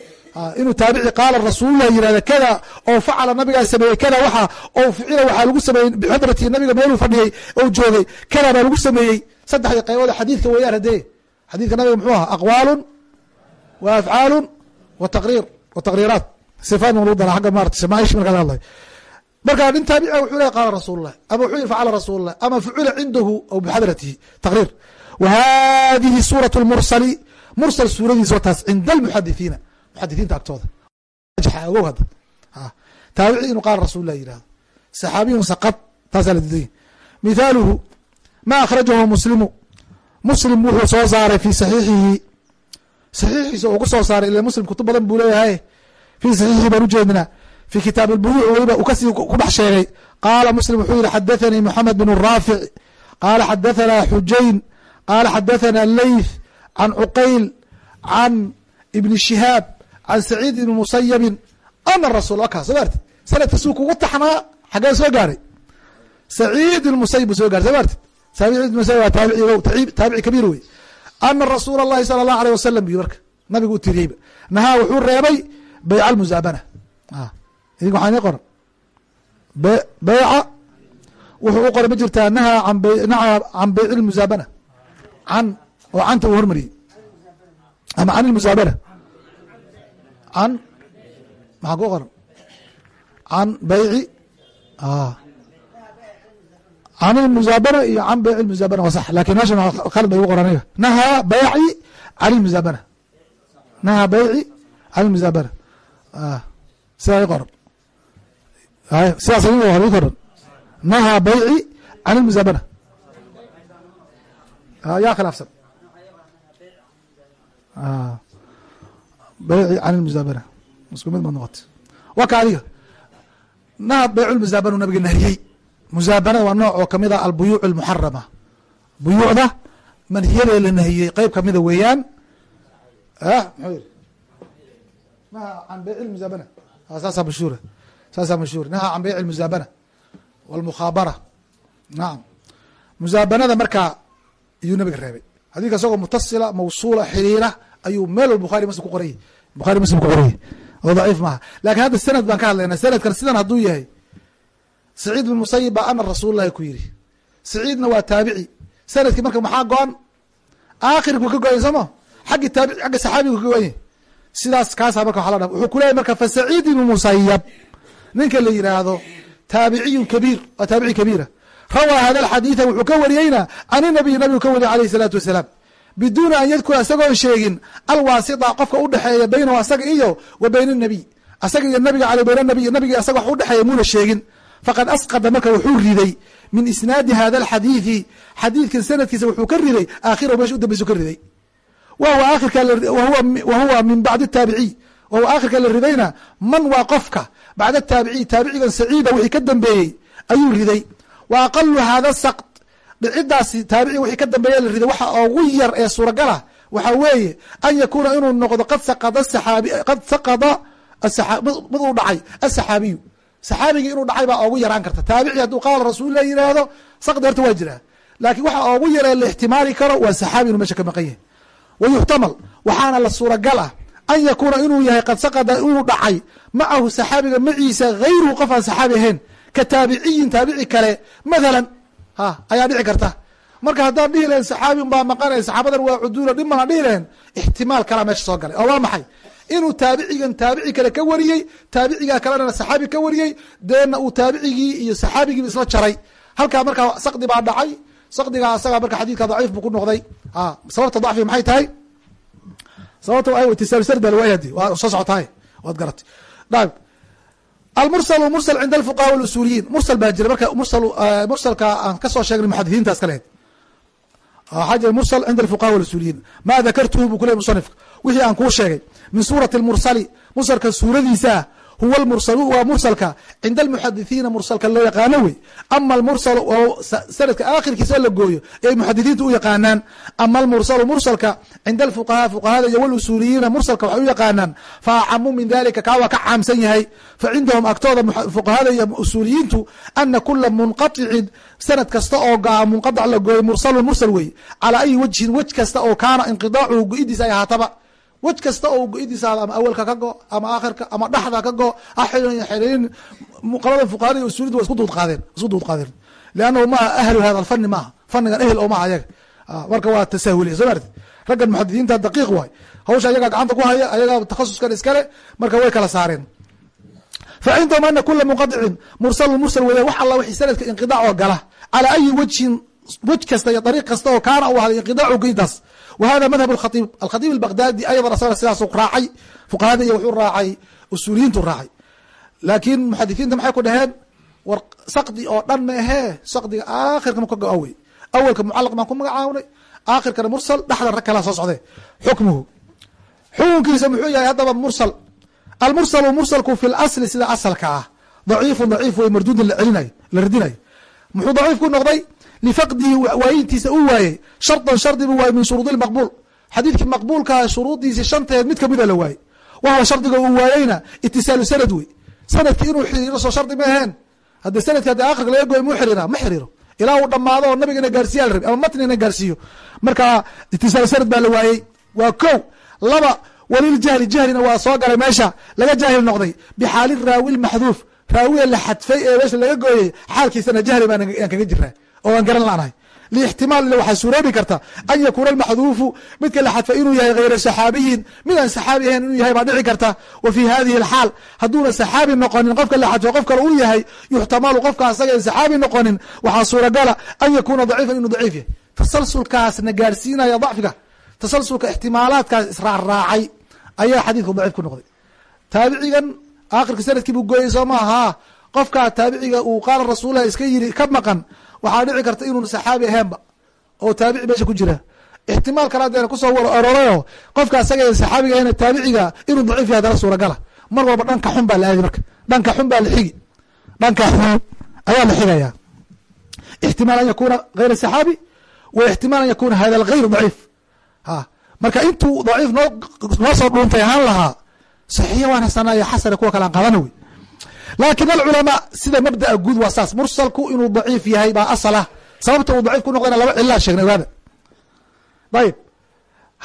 Inuu taabici qaala rasuululah yihahda kada oo facala nabigaa sameeyey kada waxa oo ficila waxaa lagu sameeyey bixudratii nabiga meeluu fadhiyey oo joogay kada baa lagu sameeyey. Saddexdii qaybooda xadiidka weeyaan hadee xadiidka nabiga muxuu aha aqwaalun wa afcaalun wa taqriir wa taqriiraat. Sifaat ma lagu dara agga maarata shamaa'ish marka laga hadlayo marka nin taabicia wuxuu lehy qaala rasuululah ama wuxuu yihi facala rasuululah ama fucila cindahu aw bixadratihi taqriir. Wa hadihi suuratu lmursali mursal suuradiisa taas cinda almuxadithiina muxadithiinta agtooda. Ogow hadda. Taabici inuu qaala rasuululah yihahdo saxaabiyun saqad. Taasaa la diiday. Mithaaluhu ma akhrajahu muslimu. Muslim wuxuu soo saaray fi saxiixihi. Saxiixiisa uu ku soo saaray ila muslim kutub badan buu leeyahay. Fi saxiixihi baan ujeednaa fi kitaab albuyuuc weliba uu kasii ku dhex sheegay qaala muslim wuxuu yihi xadathanii moxamed bn raafic qaala xadathana xujayn qaala xadathana leyth can cuqayl can ibni shihaab can saciid ibni musayabin ana rasul waka soo maartid sanadka suu kugu taxnaa xaggee soo gaaray saciid ibn musayib buu soo garay soo maartid saciid musayib waa taabici taabici kabiir wey ana rasuula اllahi salى اllahu alيه wasalam bu marka nabigu u tiriyeyba nahaa wuxuu reebay beyca almusaabana idink waxaa inii qoran beyca wuxuu u qoray ma jirtaa nahaa can beyci lmusaabana can oo canta uu hormariyey ama can ilmusaabana can maxaa ku qoran can beyci can ilmusaabana iyo can beyci lmusaabana waa sax laakiin meeshan khalad bay ugu qoran aniga. Nahaa beyci can ilmusaabana nahaa beyci can ilmusaabana sidaa i qoran sidaas ii qoran nahaa beyci can ilmusaabana yaa khilaafsan. Beyci can ilmusaabana isku mid ma noqota waa ka adiga. Naha beycu lmusaabana nabiga nahiyey musaabanada waa nooc oo ka mid ah albuyuuc almuxarama buyuucda manhiyadee la nahiyey qeyb kamida weeyaan. Muxuu yihi naha can beyci lmusaabana saasaa mashhuura saasaa mashhuura naha can beyc lmuzaabana walmukhaabara nacam muzaabanada markaa iyuu nabiga reebay xadiidka isagoo mutasila mawsuula xiriira ayuu meel bukhari muslim ku qorayay bukhari muslim ku qorayay oo daciif maaha laakiin hadda sanad baan ka hadlayna sanadkan sidan hadduu yahay saciid bin musayib baa ana rasuul ku yidhi saciidna waa taabici sannadkii marka maxaa go-an aakhirku ka go-anya sooma xaggi taabi xagga saxaabigu ka go-anya sidaas kaasaa marka waxa la dha wuxuu kuleyahy marka fa saciid ibnu musayab ninka la yidhaahdo taabiciyun kabiir waa taabici kabiira. Rawaa hada alxadiida wuxuu ka wariyeyna can inabiy nabigu ka wariyay alayh isalaatu wasalaam. Biduuni an yadkura isagoon sheegin alwaasita qofka udhexeeya baynahu asaga iyo wa bayna nabiy. Asaga iyo nabiga ale bayna nabiy nabiga asaga wax udhexeeya muuna sheegin. Faqad asqada marka wuxuu riday min isnaadi hada alxadiidi xadiidkan sanadkiisa wuxuu ka riday aakhirahu meesha u dambeysu ka riday. Wahuwa akhirka wahuwa min bacdi taabiciy wahuwa aakhirka la ridayna man waa qofka bacda taabiciy taabicigan saciida wixii ka dambeeyey ayuu riday. Wa aqalu hada saqd dhicidaasi taabici wixii ka dambeeya la riday. Waxa ugu yar ee suuragala waxa weeye an yakuuna inuu noqdo qad saqada saxaabi qad saqada mid uu dhacay asaxaabiyu saxaabigii inuu dhacay baa oogu yaraan karta. Taabici hadduu qaala rasuulilah yihahdo saqdi horta waa jiraa laakiin waxa oogu yaree la ixtimaali karo waa saxaabi inuu meesha ka maqan yahay. Wa yuxtamal waxaana la suuragal ah an yakuuna inuu yahay qad saqada inuu dhacay macahu saxaabiga maciisa hayruhu qof aan saxaabi ahayn ka taabiciyin taabici kale mathalan ha ayaa dhici karta marka haddaan dhihi lahen saxaabi unbaa maqanay saxaabadan waa cuduula dhib mana dhihi lahen ixtimaal kalaa meesha soo galay oo waa maxay inuu taabicigan taabici kale ka wariyey taabicigaa kalena saxaabi ka wariyey deena uu taabicigii iyo saxaabigiiba isla jaray halkaa markaa sakdi baa dhacay sakdigaa asagaa marka xadiidka daciif buu ku noqday sababta dacfiga maxay tahay sababta baa lawayadi waa soo socotahay waad garatay dayb almursal mursal cinda alfuqaha walusuuliyiin mursal baa jira. Marka mursal mursalka aan ka soo sheegnay muxadisiintaas ka lehed waxaa jira mursal cinda alfuqaha walusuuliyiin maa dakartuhu buu kuley musanifka. Wixii aan kuu sheegay min suurati lmursali mursalka suuradiisaa huwa lmursalu waa mursalka cinda almuxadithiina mursalka loo yaqaano wey ama almursal sanadka aakhirkiisa oo la gooyo ay muxadithiinta u yaqaanaan ama almursalu mursalka cinda alfuqahaa fuqahada iyo walusuuliyiina mursalka waxay u yaqaanaan fa acamu min dalika kaa waa ka caamsan yahay fa cindahum agtooda fuqahada iyo usuuliyiintu ana kula munqaطicin sanad kasta oo gaa munqaطc la gooyo mursalun mursal wey calaa ayi wajhin wej kasta oo kaana inqidaacuhu go-idiisa ay ahaataba wej kasta oo go-idiisa ama awelka ka go ama aakhirka ama dhexda ka go xiriirin qolada fuqahada iyo usuuliyintu wa isku duud qaadeen isku duud qaadeen. Liannahu maaha ahlu hada alfani maaha fanigan ehel oo maaha ayaga. Marka waa tasahuliya soo maarti raggan muxadisiinta daqiiq waay. Hawsha ayagaa gacanta ku haya ayagaa takhasuskan iskale marka way kala saareen. Fa cindahum ana kula munqadicin mursalun mursal weya wax alla wixii sanadka inqidaac oo gala calaa ayi wejhin wej kasta iyo dariiq kasta oo kaana u ahday inqidaacu goydaas wa hada madhab alkhaiib alkhatiib albaqdaadi aydan asagana sidaasu raacay fuqahada iyo wuxuu raacay usuuliyiintu raacay laakiin muxadisiinta maxay ku dhaheen war sakdi oo dhan ma ahee sakdiga aakhirka ma ka go-a wey awelka mucalaq baan ku magacaabnay aakhirkana mursal dhexda rag kalaa soo socdee xukmuhu xukunkiisa muxuu yahay haddaba mursal almursalu mursalku fi lasli sida asalka ah daciifu daciif wey marduudin la celinayo la radinayo muxuu daciif ku noqday lifaqdihi waayintiisa u waayey shardan shardi buu waayey min shuruudi maqbuul xadiidkii maqbuulkaha shuruudiisii shanteed mid kamida la waayey wahuwa shardiga uu waayeyna itisaalu sanad wey sanadki inuu xiriiro soo shardi ma aheen haddii sanadki haddi akhirka laga goy muu xiriira ma xiriiro ilaa uu dhamaado oo nabiga ina gaarsiya la rabi ama matni ina gaarsiiyo marka itisaalu sanad baa la waayey waa ko laba waliljahli jahlina waa soo galay meesha laga jaahil noqday bixaali raawi lmaxduuf raawiga la xadfay ee meesha laga gooyey xaalkiisana jahli baan kaga jiraa oo aan garan laanahay. Liixtimaal waxaa suuroobi karta an yakuuna almaxduufu midka la xadfay inuu yahay hayra saxaabiyin mid aan saxaabi ahayn inuu yahay baa dhici karta. Wa fi hadihi alxaal hadduuna saxaabi noqonin qofka la xadfay qof kale uu yahay yuxtamalu qofka asaga an saxaabi noqonin. Waxaa suuragala an yakuuna daciifan inuu daciif yahay. Tasalsulkaasna gaarsiinaya dacfiga. Tasalsulka ixtimaalaadkaas israacraacay ayaa xadiidku daciif ku noqday. Taabicigan aakhirka sannadkii buu gooyey soo maaha. Qofkaa taabiciga uu qaala rasuulah iska yiri ka maqan waxaa dhici karta inuun saxaabi ahaanba oo taabici meesha ku jira. Ixtimaal kala adeena ku soo waro arorayo qofka asaga saxaabiga ahna taabiciga inuu daciif yahay hadana suuragala. Mar walba dhanka xun baa la aadi marka. Dhanka xun baa la xigi. Dhanka xun ayaa la xigaya. Ixtimaal an yakuna hayra saxaabi wa ixtimaal an yakuna hada alghayr daciif. Ha marka intuu daciif noo noo soo dhuuntay ahaan lahaa saxiixa waan haysanaa iyo xasana kuwa kale aan qaadana wey laakin alculamaa sida mabda'a guud waa saas. Mursalku inuu daciif yahay baa asal ah. Sababta uu daciif ku noqdana laba cilaa sheegnay ogaada ayib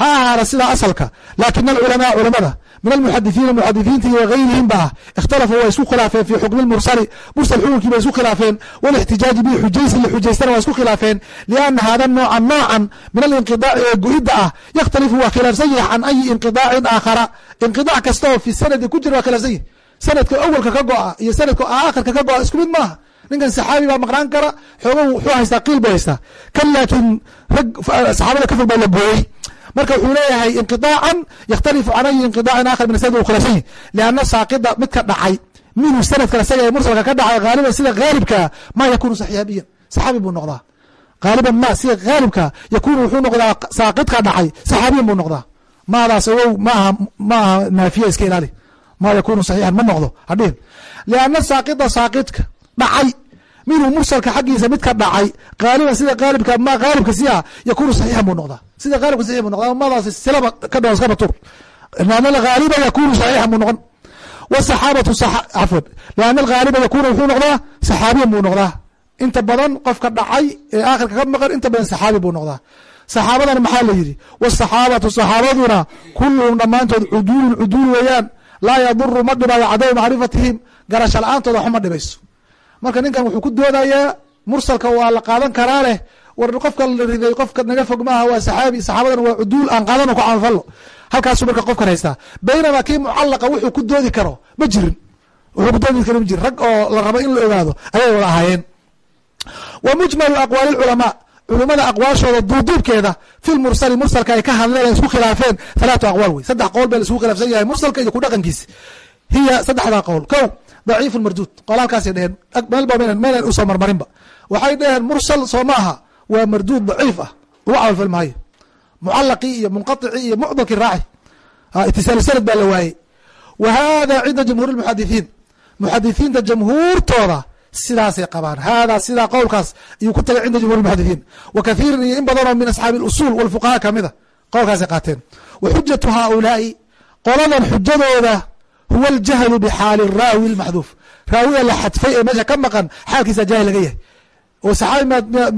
ha ahaana sidaa asalka. Lakin alculamaa culamada min almuxadithiina muxadithiinta iyo gayrihim ba ah way isku khilaafeen fi xukmi lmursali mursal xukunkii bay isku khilaafeen. Walixtijaaji bi xujaysi la xujaystana waa isku khilaafeen. Liana hada nooca noocan min alinqidaaci ee go-idda ah yakhtalifu waa khilaafsan yahay can ayi inqidaacin aakhara. Inqidac kasta oo fi sanadi ku jira waa khilaafsan yahy sanadka awalka ka go-a iyo sanadka aakhirka ka go-a isku mid maaha. Ninkan saxaabi baa maqnaan kara xooga wuxuu haystaa qiil buu haystaa. Kan laakiin rag saxaabada ka fog baa la gooyey. Marka wuxuu leeyahay inqiطaacan yakhtalifu can ayi inqiطaacin akhar min sanad u khilaafsan lianna saaqida midka dhacay minhu sanadkan isaga ee mursalka ka dhacay haaliban sida haalibkaa ma yakunu saxaabiyan saxaabi buu noqdaa. Haaliban ma sida haalibka yakunu wuxuu noqdaa saaqidka dhacay saxaabiyan buu noqdaa. Maadaas ogow maaha ma aha naafiye iska ilaali ma yakunu saxiixan ma noqdo hadhihin lianna saaqida saaqidka dhacay. Minhu mursalka xaggiisa midka dhacay. Haaliban sida haalibka ma haalibka si ah yakunu saxiixan buu noqdaa. Sida haalibka saxiix buu noqdaa madaas silaba ka dhawas kaba tur. Lianna alghaaliba yakunu saxiixan buu noqon. Wsaxaabatu cafwan lianna alghaaliba yakunu wuxuu noqdaa saxaabiyan buu noqdaa. Inta badan qofka dhacay ee aakhirka ka maqan inta badan saxaabi buu noqdaa. Saxaabadana maxaa la yidhi? Wsaxaabatu saxaabaduna kulluhum dhammaantood cuduulun cuduul weeyaan laa yaduru ma dhibayo cadamu macrifatihim garasho la'aantooda waxuma dhibayso. Marka ninkan wuxuu ku doodayaa mursalka waa la qaadan karaa leh war qofka la riday qofka naga fog maaha waa saxaabi saxaabadan waa cuduul aan qaadano ku camalfallo halkaasuu marka qofkan haystaa baynamaa kii mucalaqa wuxuu ku doodi karo ma jirin. Wuxuu ku doodi karo ma jirin. Rag oo la rabo in la ogaado ayay wada ahaayeen. Wa mujmalu aqwaali lculamaa culimada aqwaashooda duuduubkeeda fi lmursali mursalka ay ka hadleen isku khilaafeen. Halaatu aqwaal wey. Saddex qowl baa la isku khilaafsan yahay mursalka iyo ku dhaqankiisa. Hiya saddexdaa qowl. Kow daciifu marduud qola halkaasay dheheen meelba meelan u soo marmarinba waxay dheheen mursal soo ma aha. Waa marduud daciif ah. Lagu camalfal maayo. Mucalaqii iyo munqaطicii iyo mucdalkii raaci. Itisaalu sanad baa la waayey wa hada cinda jamhuur اmuxadithiin muxadithiinta jamhuurtooda sidaasay qabaan hada sidaa qowlkaas iyuu ku tagay cinda jamhur muxadithiin wa kathiirin iyo in badanoo min asxaabi اusul wاlfuqaha kamida qowlkaasay qaateen wa xujatu haaulaa'i qoladan xujadooda huwa اljahlu bxaali raawi اlmaxduuf raawiga la xadfay ee meesha ka maqan xaalkiisa jaahil laga yahay oo saxaabi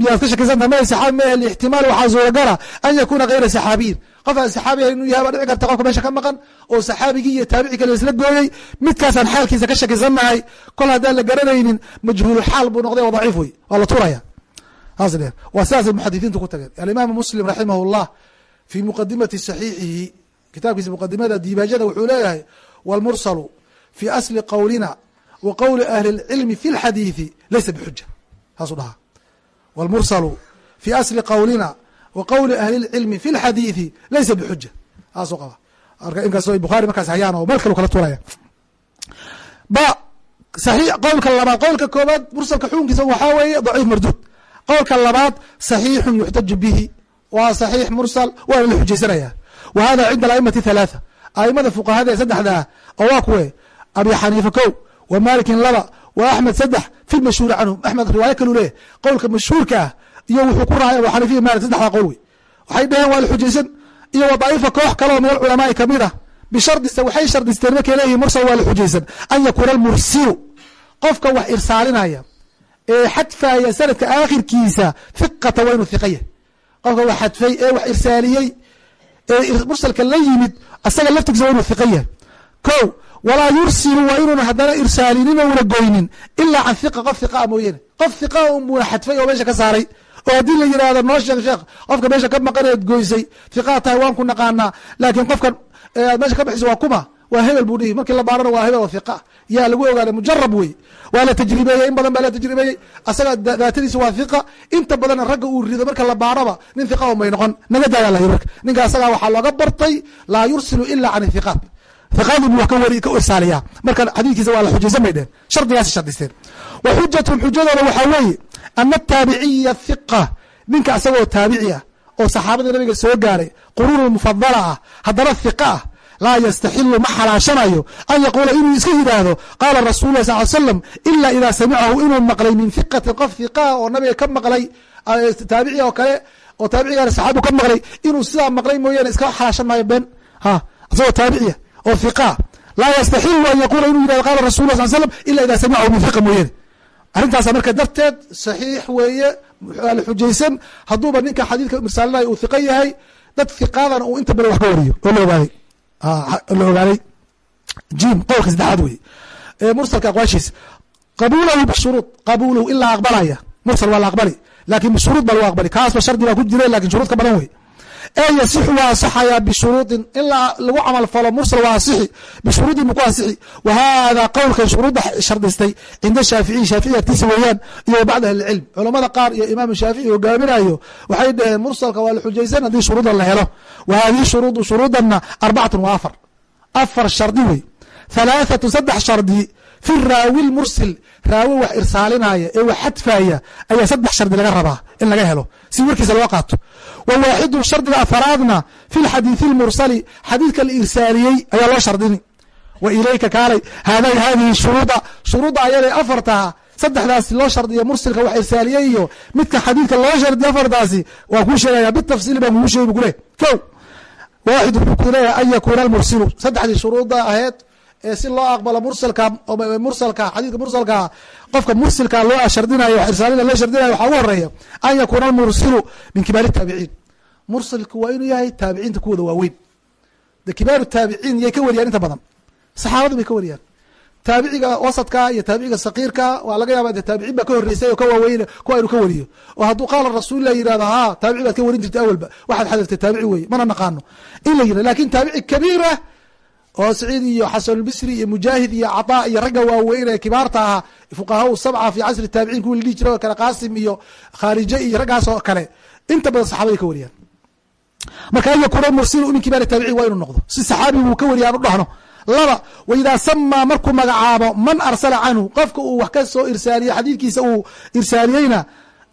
miyaad ka shakisanta ma saxaabi ma ixtimaal waxaa suuragala an yakuna gayra saxaabiyin qof aan saxaabi ahayn inuu yahay baa dhici karta qofka meesha ka maqan oo saxaabigii iyo taabici kale isla gooyey midkaasaan xaalkiisa ka shakisannahay kol haddaan la garanaynin majhuulu xaal buu noqday oo daciif wey waa la turaya saas dheer waa sidaasay muxadithiintu ku tageen alimaamu muslim raximah اllah fii muqadimati saxiixihi kitaabkiisa muqadimada diibaajada wuxuu leeyahay wاlmursalu fii asli qowlina wa qowli ahli اlcilmi fi اlxadiiثi laysa bxuja saasuu dhahaa wاlmursalu fi asli qowlina wa qowli ahli lcilmi fi lxadiidi laysa bixuja saasuu qaba inkastoo bukhari markaas hayaan oo meel kalu kala tuuraya ba saxiix qowlka labaad qowlka koobaad mursalka xukunkiisa waxaa weeye daciif marduud qowlka labaad saxiixun yuxtaju bihi waa saxiix mursal waana la xujaysanayaa wa hada cinda alaimati halaatha aimada fuqahada ee saddexdaa oo waa kuwe abi xaniifa kow wa malikin laba wa axmed saddex fi lmashhuuri canhum axmed riwaayo kalu leeyahy qowlka mashhuurka ah iyo wuxuu ku raacay abu xaniifa iyo malik saddexdaa qowl wey. Waxay dheheen waa la xujaysan iyo wa daa'ifa koox kale oo min alculamaai ka mid ah. Bishardisa waxay shardisteen markay leeyihiin mursal waa la xujaysan. An yakuuna almursilu. Qofka wax irsaalinaya ee xadfaya sanadka aakhirkiisa hiqata waa inuu hiqaya qofka wax xadfay ee wax irsaaliyey ee mursalka la yimid asaga laftigiisa waa inuu hiqa yahay ko walaa yursilu waa inuuna haddana irsaalinin ouna goynin ilaa can hiqa qof hiqaa mooyaane qof hiqa unbuuna xadfay oo meesha ka saaray oo haddii la yidhahdo noo sheeg sheekh qofka meesha ka maqaneed goysay hiqaa tahay waan ku naqaanaa laakiin qofkan aad meesha ka bixiso waa kuma waa hebel buu dhihi markii la baarana waa hebel oo hiqa yaa lagu ogaada mujarab wey waa la tajribeeyey in badan baa la tajribeeyey asaga daatadiisa waa hiqa inta badanna ragga uu rido marka la baaraba nin hiqa un noqon naga daaya lahay marka ninka asagaa waxaa looga bartay laa yursilu ila can hiqaat hiqaadii buu wax ka irsaaliyaa marka xadiidkiisa waa la xujaysan bay dhehen shardigaasi shardisteen wa xujatun xujadooda waxaa weeye ana ataabiciya hiqa ninka asagoo taabici ah oo saxaabadii nabiga soo gaaray quruun mufadala ah haddana hiqa ah laa yastaxilu ma xalaashanayo an yaquula inuu iska yidhaahdo qaala rasul lah sal slam ila idaa samicahu inuu maqlay min hiqatin qof hiqaa oo nabiga ka maqlay taabici oo kale oo taabicigaana saxaabu ka maqlay inuu sidaa maqlay mooyaane iska xalaashan maayo been ha isagoo taabiciya oo hiqaa laa yastaxilu an yaquula inuu yihahdo qala rasul la sal ila ida samicahu min fiqa mooyaane arrintaasa marka darteed saxiix weeye la xujaysan hadduuba ninka xadiidka mirsaalinaya uu hiqa yahay dad hiqaadana uu inta badan wax ka wariyo oo la ogaaday. La ogaaday. Jim qowlka saddexaad weye mursalka aqwaashiisa qabulahu bishuruud qabulahu in la aqbalaya. Mursal waa la aqbali laakiin bishuruud ba lagu aqbali. Kaasba shardi baa ku jira laakiin shuruud ka badan wey ee yasixu waa asaxayaa bishuruudin in lagu camal falo mursal waa asixi bishuruudin bu ku asixi wa hada qowlkan shuruudda shardistay cinda shaaficiyi shaafici agtiisa weeyaan iyo bacd ahli cilm culamada qaar iyo imaam shaafici hogaaminayo waxay dhaheen mursalka waa la xujaysan haddii shuruudan la helo wa hadihi shuruudu shuruudanna arbacatun wa afar afar shardi wey halaathatu saddex shardi fi raawi lmursil raawi wax irsaalinaya ee wax xadfaya ayaa saddex shardi laga rabaa in laga helo. Si warkiisa loo qaato. Wa waaxidun shardiga afaraadna fi lxadiidi اlmursali xadiidka la irsaaliyey ayaa loo shardini. Wa ilayka kaalay hada hadihi shuruuda. Shuruudda ayada afartaa saddexdaasi loo shardiya mursilka wax irsaaliyey iyo midka xadiidka loo shardiya afartaasi waa kuu sheegaya bitafsiili baan kugu sheegi bu kule ko waaxid wuxuu ku leeyahay an yakuuna almursilu saddexdii shuruudda aheed ee si loo aqbalo mursalka mursalka xadiidka mursalka qofka mursilka loo shardinayo irsaalina loo shardinayo waxaa ugu horreeya an yakuuna almursilu min kibaari taabiciin. Mursalku waa inuu yahay taabiciinta kuwooda waaweyn. De kibaaru taabiciin yay ka wariyaan inta badan. Saxaabadu bay ka wariyaan. Taabiciga wasadka iyo taabiciga sakiirka waa laga yaaba de taabiciin baa ka horeysay oo ka waaweyn kuwa inu ka wariyo. Oo hadduu qaala rasuulilah yihahdo ha taabici baad ka warin jirta awalba. Waxaad xadaftay taabici weye mana naqaano. In la yirah laakiin taabici kabiira oo saciid iyo xasanulbisri iyo mujaahid iyo caطaa iyo ragga waaweyn ee kibaarta ahaa fuqahaa sabca fi casri taabiciin kuwi la dhihi jira oo kale qaasim iyo khaarije iyo raggaas oo kale. Inta badan saxabaday ka wariyaan. Marka an yakuuna mursilu min kibaari taabiciin waa inuu noqdo. Si saxaabi buu ka wariya aan u dhahno. Laba wa idaa samaa markuu magacaabo man arsala canhu qofka uu wax ka soo irsaaliye xadiidkiisa uu irsaaliyeyna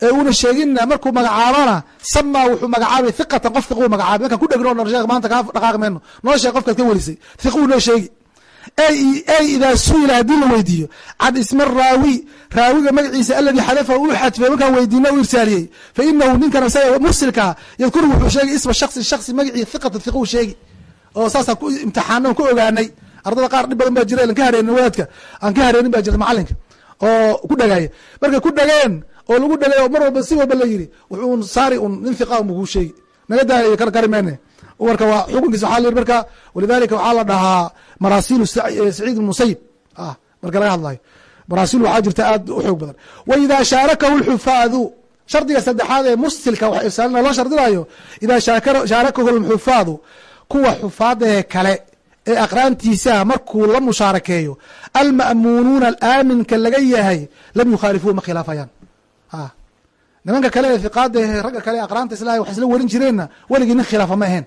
ee una sheeginna markuu magacaabona samaa wuxuu magacaabay hiqatan qof hiquu magacaabay. Markaan ku dhegno o sheekh maanta kaa dhaqaaqi mayno noo sheeg qofkaad ka warisay hiquu noo sheegi. Ey idaa su'ila haddii la weydiiyo can ismi raawi raawiga magaciisa aladii xadafahu uu xadfay markaan weydiina u irsaaliyey fa inahu ninkan isaga mursilkaa yadkuru wuxuu sheegay isma shaksi shaksi magacii hiqatan hiquu sheegi. Oo saasaan ku imtixaana ku ogaanay. Ardada qaar dhib badan baa jira aan ka hareenin wadaadka aan ka hareenin baa jirta macalinka oo ku dhagaaya. Markay ku dhageen oo lagu oo mar walba si walba la yiri wuxuu saari un nin hiqa un kuu sheegi naga daaya kar kari mayne marka waa xukunkiisa waxaa la yiri marka walidalika waxaa la dhahaa maraasilu saciid musayib ah marka laga hadlayo. Maraasiil waxaa jirta aad u xoog badan. Wa shaarakahu lxufaadu shardiga saddexaad ee musilka wax irsaalina loo shardinayo idaa shaarakahu lxufaadu kuwa xufaadahe kale ee aqraantiisaa markuu la mushaarakeeyo alma'muunuuna alaaminka laga yahay lam yukhaalifuhu ma khilaafayaan nimanka kale ee hiqaada ragga kale aqraanta isla wax isla warin jireenna weligii nin khilaafa ma ahayn.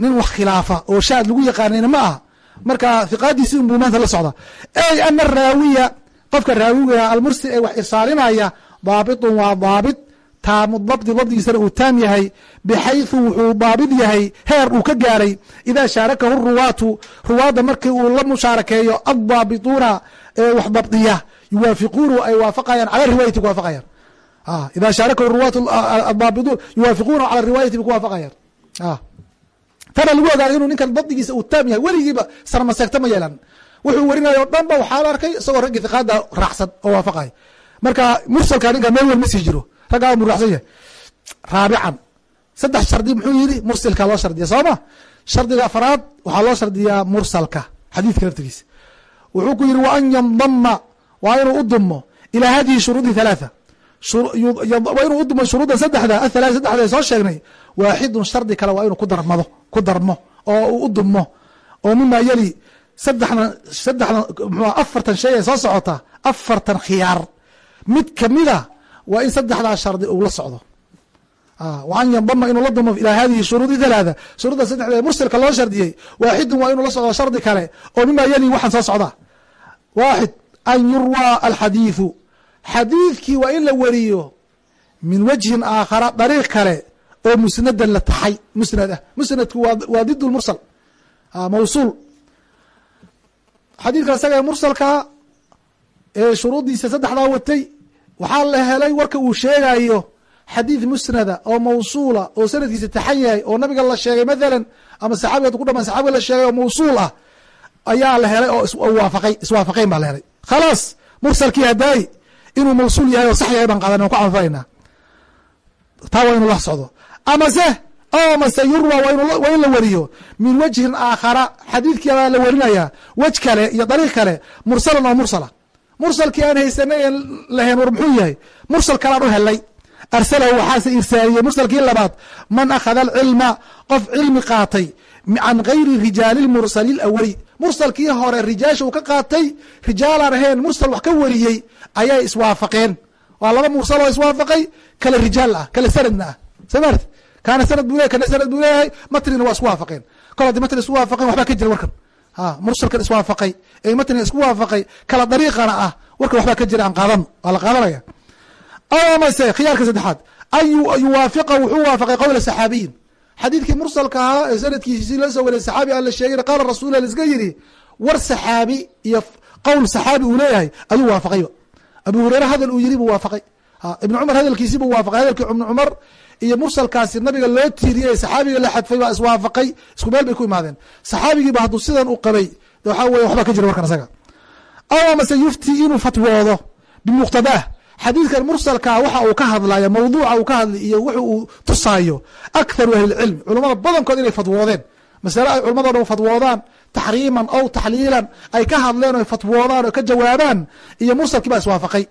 Nin wax khilaafa oo shaad lagu yaqaanayna ma aha. Marka hiqaadiisi unbuu maanta la socda ey ana raawiya qofka raawiga almursil ee wax irsaalinaya daabitun waa daabit. Taamu dabdi dabdigiisana uu taam yahay. Bxayثu wuxuu daabid yahay. Heer uu ka gaaray. Idaa shaarakahu ruwaatu ruwaadda markii uu la mushaarakeeyo addaabituuna ee wax dabdiya yuwaafiquunu ay waafaqayaan cala riwaayati ku waafaqayaan. Idaa shaarakahu ruwaatu addaabituun yuwaafiquuna cala riwaayati bay ku waafaqayaan. Tana lagu ogaaday inuu ninkan dabdigiisa uu taam yahay weligiiba sarmaseegta ma yeelan. Wuxuu werinayo o dhan ba waxaa la arkay isagoo raggii hiqaada raacsan oo waafaqaya marka mursalka ninka meel wel ma sii jiro. Raggaa mu raacsan yahay. Raabican. Saddex shardi muxuu yidhi? Mursilka loo shardiya soo ma? Shardiga afraad waxaa loo shardiyaa mursalka xadiidka laftigiisa. Wuxuu ku yidhi wa an yandama waa inuu u dumo ilaa hadihi shuruudi halaatha waa inuu u dumo shuruudda saddexda athala saddexda soo sheegnay waaxidun shardi kale waa inuu ku darmado ku darmo oo uu u dumo oo mima yeli saddexdan saddexdan mxu afartan shay ee soo socota afartan khiyaar. Mid kamida waa in saddexdaa shardi uu la socdo. An yandama inuu la dumo ilaa hadihi shuruudi halaatha shuruudda saddexda ee mursilka loo shardiyey waaxidun waa inuu la socdo shardi kale oo mima yeli waxaan soo socda waaxid an yurwaa alxadiiثu xadiidkii waa in la wariyo min wajhin aakhara dariiq kale oo musnadan la taxay musnad ah musnadku waa did mursal mawsuul xadiidka isaga ee mursalka ee shuruuddiisa saddexdaa watay waxaa la helay warka uu sheegayo xadiid musnada oo mawsuula oo sanadkiisa taxan yahay oo nabiga la sheegay mathalan ama saxaabiga ku dhamaan saxaabiga la sheegay oo mawsuul ah ayaa la helay oo waafaqay iswaafaqayn baa la helay khalaas mursalkii hadaayi inuu mawsuul yahay oo sax yahay baan qaadan ku camalfalaynaa taa waa inu la socdo amase amase yurwa waa in la wariyo min wajhin aakhara xadiidkiibaa la warinaya wej kale iyo dariiq kale mursalan oo mursala mursalkii aan haysanay en lahayn war muxuu yahay mursal kalaan u helay arsalahu waxaase irsaaliyey mursalkii labaad man akhada alcilma qof cilmi qaatay can gayri rijaali lmursali lawali mursalkii hore rijaasha uu ka qaatay rijaalaan ahayn mursal wax ka wariyey ayay iswaafaqeen. Waa laba mursal oo iswaafaqay kala rijaal ah kala sanadna ah. Soo maarti kaana sanad buu leyahy kana sanad buu leeyahay matnina waa isku waafaqeen kol haddi matni isku waafaqeen waxbaa ka jira warkan. Ha mursalkan iswaafaqay ee matniga isku waafaqay kala dariiqana ah warkan waxbaa ka jira aan qaadano waa la qaadanaya. Amase khiyaarka saddexaad. An yuwaafiqa wuxuu waafaqay qowla saxaabiyin xadiidkii mursalka ahaa ee sanadkiisi la soo wariyay saxaabi aan la sheegin qaala rasulah laiska yidhi war saxaabi iyo qowl saxaabi uu leeyahay ayuu waafaqayba abu hureyre hadal uu yiri buu waafaqay. Ibn cumar hadalkiisi buu waafaqay hadalkii ibn cumar iyo mursalkaasi nabiga loo tiiriyey saxaabiga la xadfay baa iswaafaqay isku meel bay ku imaadeen. Saxaabigiiba hadduu sidan u qabay waxaa weye waxbaa ka jira warkan isaga aw amase yufti inuu fatwoodo bimuqtadaah xadiidkan mursalkaa waxa uu ka hadlaya mawduuca uu ka hadlay iyo wuxu uu tusaayo akharu ahlilcilm culamada badankood inay fatwoodeen. Masale ay culamado dhan fatwoodaan taxriiman aw taxliilan ay ka hadleen o fatwoodaan oo ka jawaabaan iyo mursalkii baa iswaafaqay.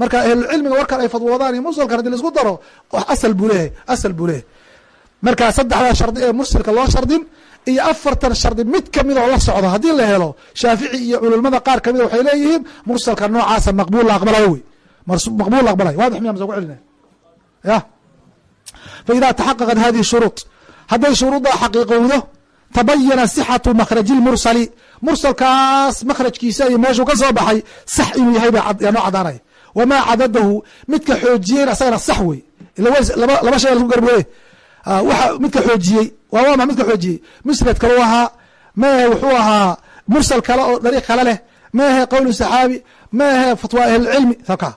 Marka ahlulcilmiga warkan ay fatwoodaan iyo mursalkan haddii la isku daro asal buu leeyahay asal buu leeyahay. Marka saddexdaa shardi ee mursalka loo shardin iyo afartan shardi mid kamida oo la socdo haddii la helo shaafici iyo culimada qaar kamida waxay leeyihiin mursalka noocaasa maqbuul la aqbalayo wey maqbul aqbalay. Waadix miya mase ku celina ya? Fa ida taxaqaqat hadihi shuruud hadday shuruuddaa xaqiiqowdo tabayana sixatu makhraji lmursali mursalkaas makhrajkiisa iyo meeshuu ka soo baxay sax inuu yahay baa noo cadaanaya wamaa cadadahu midka xoojiyeyna asagana sax wey. Laba shay lasku garboye waxa midka xoojiyey waa wama midka xoojiyey? Musnad kalu ahaa maahe wuxuu ahaa mursal kale oo dariiq kale leh. Maahe qowlu saxaabi maahe fatwa ahlilcilmi. Ka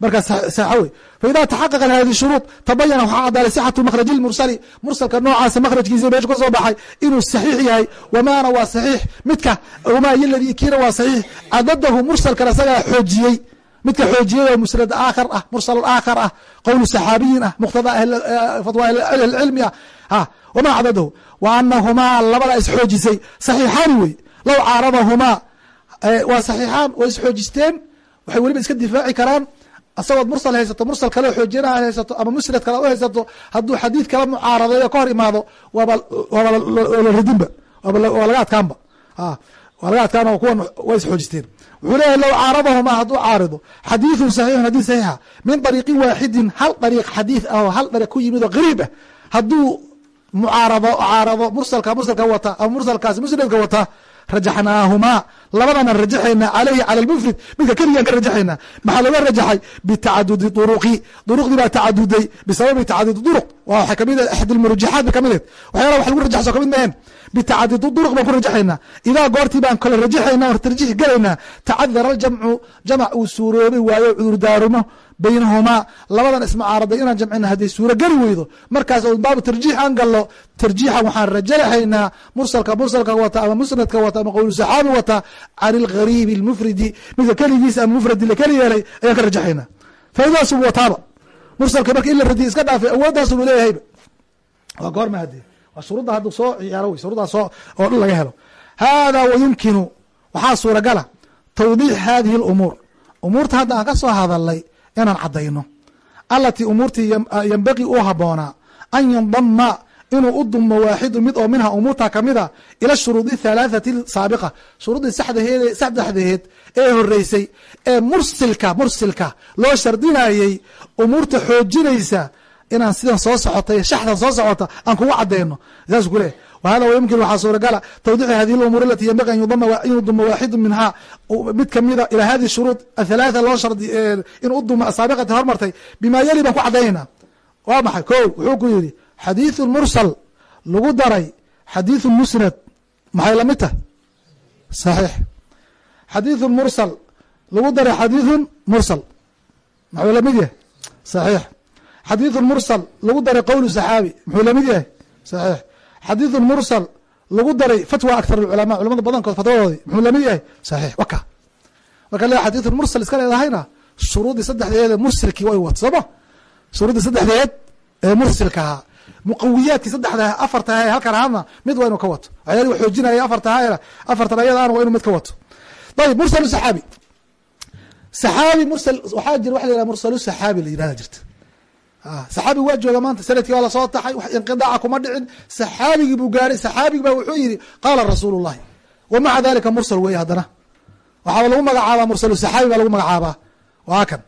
saxa wey faida taxaqaqa hadi shuruud tabayana waxaa cadaalay sixatu makhraji lmursali mursalka noocaasa makhrajkiisa meeshu ka soo baxay inuu saxiix yahay. Wamaana waa saxiix. Midka wamaa yoladii kiina waa saxiix. Cadadahu mursalkan asagaa xoojiyey. Midka xoojiyay oo musnad aakhar ah mursal aakhar ah. Qowlu saxaabiyin ah muqtada fatwa ahlilcilmi ah. Ha wamaa cadadahu wa anahumaa labada isxoojisay saxiixaani wey low caaradahumaa waa saxiixaan way isxoojisteen waxay weliba iska difaaci karaan asagood mursal haysato mursal kale xoojina haysato ama musnad kale haysato hadduu xadiid kala mucaaradeeyo ka hor imaado waaba la radinba waa laga adkaanba. Waa laga adkaan kuwan way isxoojisteen wuxuu leeyahy low caaradahuma hadduu caarido xadiidun saxiixun xadiid saxiixa min dariiqin waaxidin hal dariiq xadiid ah oo hal dariiq ku yimid oo gariib ah hadduu mucaarado caarado mursalka mursalka wata ama mursalkaasi musnadka wata rajaxnaahumaa labadana rajaxaynaa caleyhi cala lmufrid midka keligaan ka rajaxaynaa maxaa looga rajaxay? Bitacadudi duruqi. Duruqdii baa tacaduday bisababi tacadudi duruq. Waa ka mid axad lmurjaxaat bay ka mid ahed waxyaala wax lagu rajaxso ka mid maheen bitacadudi duruq baan ku rajaxaynaa idaa goortii baan kale rajaxaynaa tarjiix gelaynaa tacadara aljamcu jamac uu suuroobay waayo cudurdaarumo baynahumaa labadan ismucaaraday inaan jamcina hadday suuro weydo. Markaas baabu tarjiix aan gallo tarjiixan waxaan rajalaxaynaa mursalka mursalka wata ama musnadka wata ama qowlu saxaabi wata can ilgariibi almufridi. Midka keligiisa ama mufradi la keli yeelay ayaan ka rajaxaynaa. Faaidaasubu wataaba mursalka marka in la radiya iska dhaafay awooddaasubu leeyahayba waa goorma hadde waa shuruudda hadduu soo ciyaaro wey shuruuddaa soo oo dhan laga helo. Hada wayumkinu waxaa suuragala tawdiix hadihi اlumuur umuurta hadda aan ka soo hadalnay inaan caddayno. Alatii umuurtii yembaqii u haboonaa an yundama inuu u dumo waaxidu mid oo minha umuurta kamida ila shuruudi halaathati saabiqa. Shuruuddii saddexdeed ee horeysay ee mursilka mursilka loo shardinayey umuurta xoojinaysa inaan sidan soo socota shaxdan soo socota aan kugu cadeyno saas ku leh whada wymkin waxaa suuragala tawdixi hadihi اlumuur alati ynbaqi an inuu dumo waaxidu minhaa mid kamida ilaa hadihi shuruud athalaatha loo shardi inuu u dumo asaabiqati hormartay bima yali baan ku cadaynayna waa maxay ko wuxuu ku yidhi xadiiثu mursal lagu daray xadiiثu musnad maxay lamid tahay saxiix xadiiثu mursal lagu daray xadiiثu mursal maxuu lamid yahay saxiix xadiiثu mursal lagu daray qowlu saxaabi muxuu lamid yahay saxiix xadiiثu mursal lagu daray fatwa akthar alculamaa culamada badankood fatwadoodii muxuu la mid yahay? Saxiix waka marka le xadiidu mursal iska leedahayna shuruuddii saddexdeed ee mursilkii way wat sooma saddexdeed ee mursilka ahaa muqawiyaadkii saddexda afarta halkan ahaadna mid waa ka wato. Waxyaalihi xoojinaya afarta afartan ayada aan waa mid ka wato. Ayib mursalu saxaabi. Saxaabi mursal waxaa jira waxa la yihah mursalu saxaabi la yihahda jirta saxaabi waa jooga maanta sannadkii waa la soo taxay wax inqidaaca kuma dhicin. Saxaabigii buu gaaray saxaabigi baa wuxuu yihi qaala rasuulu llahi wa maca dalika mursal weeye haddana. Waxaaba lagu magacaabaa mursalu saxaabi baa lagu magacaabaa. Waa kan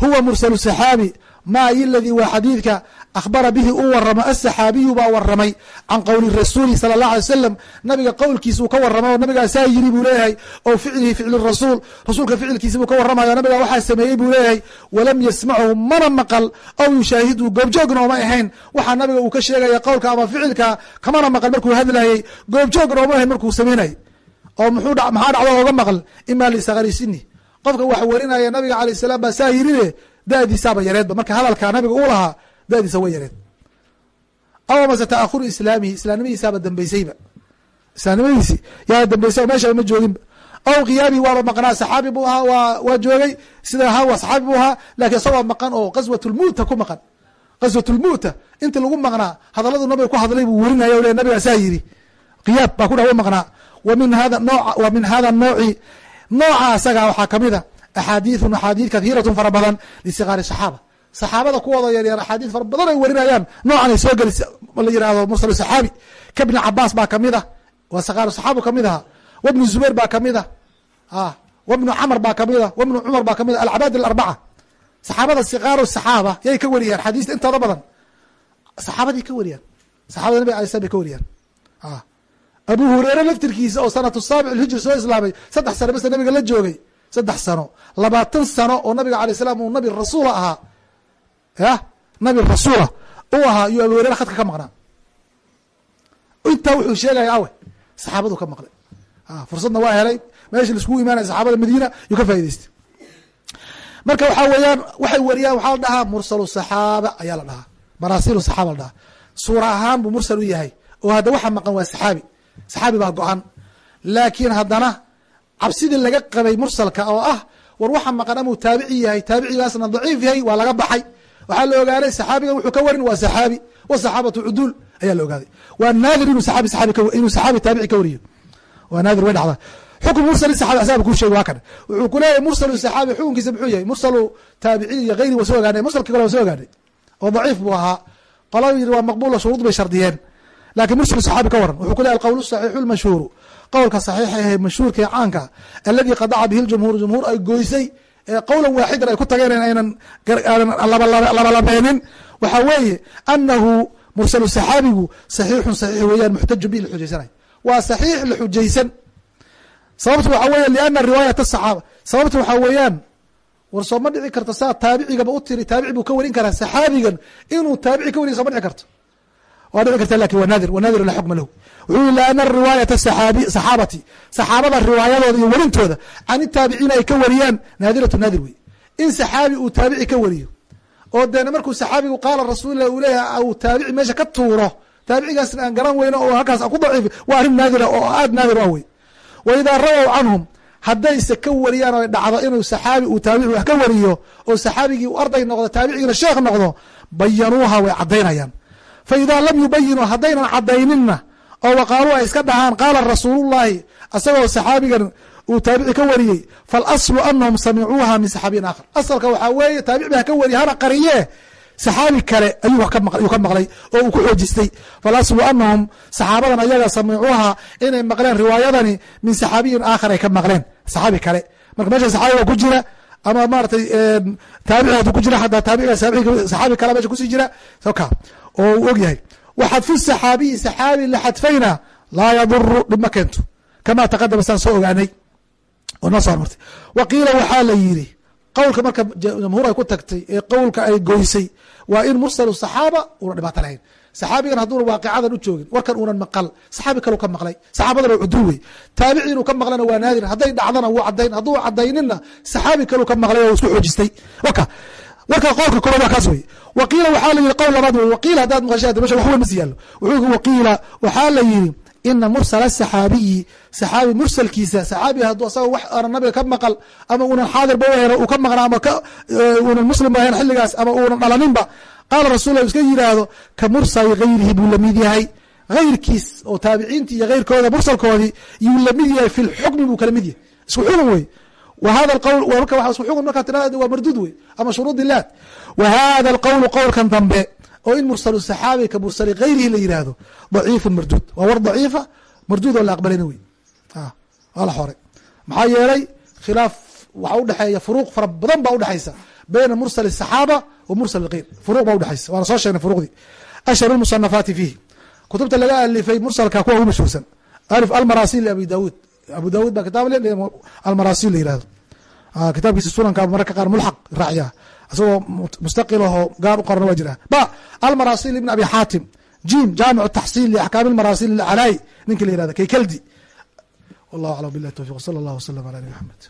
huwa mursalu saxaabi ma i ladii waa xadiidka akhbara bihi u waramo asaxaabiyu baa waramay can qowli rasuuli sala اllah alay wasalam nabiga qowlkiisa uu ka waramay oo nabigaasaa yiri buu leeyahay oo ficlihi ficli rasuul rasuulka ficilkiisa buu ka waramayo nabigaa waxaa sameeyey buu leeyahay walam yasmachu mana maqal aw yushaahidu goobjoogna ooma ahayn waxaa nabiga uu ka sheegaya qowlka ama ficilka kamana maqal markuu hadlayay goobjoogna ooma ahayn markuu samaynayay oo maxaa dhacdo oga maqal ima lisakari sini qofka wax warinaya nabiga alayh salaam baa saa yirine dadiisaaba yareedba marka hadalka nabiga uu lahaa dadiisa way yareed. Aw mase taahuru islaamihi islaamnimadiisaaba dambeysayba islaamnimadiisi yaa dambeysay meeshaba ma jooginba aw qiyaabihi waaba maqnaa saxaabi buu ahaa waa waa joogay. Sida ahaa waa saxaabi buu ahaa laakiin isagoo maqan oo qaswat ku maqan. Qaswat inti lagu maqnaa hadalladu nabiga ku hadlay buu werinaya le nabigaa saa yiri qiyaab baa ku dha wa maqnaa. Wa hada noo wa hada nooci nooca asaga waxaa ka mid a axaadiiثun axaadiid kathiiratun fara badan lisikaari saxaaba saxaabada kuwooda yaryar axaadiid fara badan ay warinayaan. Noocan ay soo geli la yihahdo mursal saxaabi. Ka bni cabaas baa ka mid a waa sikaar saxaabu ka mid aha wabnu zubayr baa ka mid a wabnu camr baa ka mid a wabnu cumar baa ka mid a alcabaad alarbaca. Saxaabada sikaaru saxaaba yay ka wariyaan xadiista intooda badan. Saxaabaday ka wariyaan. Saxabada nabig alay slam bay ka wariyaan. Abu hureyre laftirkiisa oo sanatu saabic hijri soo islaamay saddex sano base nabiga la joogay saddex sano. Labaatan sano oo nabiga alay salam uu nabi rasuula ahaa ya nabi rasuula u ahaa iyuu abu hureyre khadka ka maqnaa. Intaa wuxuu sheegaya awe saxaabadu ka maqlay. Fursadna waa helay. Meesha laiskugu imaanaya saxaabada madiina yuu ka faa'idaystay marka waxaa weeyaan waxay wariyaan waxaa la dhahaa mursalu saxaaba ayaa la dhahaa. Maraasilu saxaaba la dhahaa. Suura ahaan buu mursal u yahay. Oo hadda waxa maqan waa saxaabi. Saxaabi baa go-an. Laakiin haddana cabsidii laga qabay mursalka oo ah war waxa maqan amuu taabici yahay. Taabicigaasna daciif yahay waa laga baxay waxaa la ogaaday saxaabiga wuxuu ka warin waa saxaabi. Wasaxaabatu cuduul ayaa la ogaaday. Waa naadir inuu saxaabi taabici ka wariyo waa naadir way dhacdaa. Xukm mursal saxaabi asaaba kuu sheegi waa kan. Wuxuu ku leeyahay mursalu saxaabi xukunkiisa muxuu yahay mursalu taabiciin iyo gayri waa soo ogaanay mursalkii kale waa soo ogaanay oo daciif buu ahaa. Qolada yiri waa maqbuula shuruud bay shardiyeen. Lakin mursal saxaabi ka waran. Wuxuu ku lehy alqowl saxiixu lmashhuuru qowlka saxiixa ahe mashhuurka ee caanka aladi qadaca bihi ljumhuur jumhuur ay goysay ee qowlan waaxidan ay ku tageen aynan labalabeenin waxaa weeye anahu mursalu saxaabigu saxiixun saxiix weeyaan muxtaju bi la xujaysanay. Waa saxiix la xujaysan. Sababtu waxaa weya liana riwaayat asaxaaba sababtu waxaa weeyaan war soo ma dhici karto saa taabicigaba u tiri taabici buu ka warin karaa saxaabigan inuu taabici ka wariya soo ma dhici karto waa dhici karta laakiin waa naadir wanaadir la xukma lahu. Wuxuu yihi liana riwaayata saxaabati. Saxaabada riwaayadooda iyo werintooda can itaabiciina ay ka wariyaan. Naadiratu naadir wey in saxaabi uu taabici ka wariyo oo deena markuu saxaabigu qaala rasuulilah uu leeyahay uu taabici meesha ka tuuro. Taabicigaasna aan garan weyno oo halkaas ku daciif waa arrin naadira oo aad naadir ah wey wa idaa rawow canhum haddayse ka wariyaan oo dhacdo inuu saxaabi uu taabici wax ka wariyo oo saxaabigii u arday noqdo taabicigiina sheekh noqdo bayanuuha way caddaynayaan fa idaa lam yubayinuu haddaynan caddayninna oo waqaaluu ay iska dhahaan qaala rasuulullahi asagoo saxaabigan uu taabici ka wariyey faalaslu anahum samicuuha min saxaabiyin aakhar asalka waxaa weeye taabici ba ha ka wariye hana qariyee saxaabi kale ayuu ka maqlay oo uu ku xoojistay falaslu anahum saxaabadan ayaga samicuuha inay maqleen riwaayadani min saxaabiyin aakhar ay ka maqleen saxaabi kale marka meesha saxaabiga ku jira ama maaratay taabici haduu ku jira xataa taabiga saxaabi kale meesha ku sii jira soka oo uu og yahay waxadfu saxaabiyi saxaabi la xadfayna laa yaduru dhib ma keento. Kama taqadama saan soo ogaanay. Oo noo soo hormartay wa qiila waxaa la yiri qowlka marka jamhuur ay ku tagtay ee qowlka ay goysay waa in mursalu saxaaba una dhibaato lahayn saxaabigan hadduuna waaqicadan u joogin warkan uunan maqal saxaabi kalu ka maqlay saxaabadana waa cudur wey taabici inuu ka maqlana waa naadir hadday dhacdana wuu cadayn hadduu cadayninna saxaabi kalu ka maqlay oo isku xoojistay. Waka warka qowlka koobaad waa kaas wey waqiila waxaa la yihi qowl labaad wey waqiila haddaad maqashay meesha wax weyn ma sii yaallo wuxuu waqiila waxaa la yihi ina mursala saxaabiyi saxaabi mursalkiisa saxaabi hadduu asaga wax aanan nabiga ka maqal ama uunan xaadirba uhen uu ka maqna ama uunan muslim ahayn xilligaas ama uunan dhalaninba qaala rasul iska yidhaahdo ka mursali gayrihi buu la mid yahay hayrkiis oo taabiciintii iyo heyrkooda mursalkoodii yuu la mid yahay fi lxukmi buu kala mid yahay isku xukun wey w hada marka waa isku xukun markaa tirada waa marduud wey ama shuruud ilaad wa hada alqowlu qowlkan dambe oo in mursalu saxaabi ka mursali gayrihi la yihahdo daciifun marduud waa war daciifa marduud oo la aqbalayna wey waa la xoray maxaa yeelay khilaaf waxa udhexeeya furuuq fara badan baa udhexaysa bayna mursal الsaxaaba wa mursal اgeyr furuq baa udhexaysa waana soo sheegnay furuqdii ashhar اmusanafaati fiihi kutubta laga alifay mursalka kuwa ugu mashhuursan alif almarasil abi daawuud abu daawud baa kitaab le almarasil la yihahdo kitaabkiisa sunanka mararka qaar mulxaq raacya isagoo mustaqil aho gaar u qoran waa jira ba almarasil ibn abi xaatim jim jaamic taxsil liaxkaam almarasil alcalaayi ninki la yihahdo kaykaldi wallahu aclam bilah towfiq wsala allah wslam ala nabi maxamed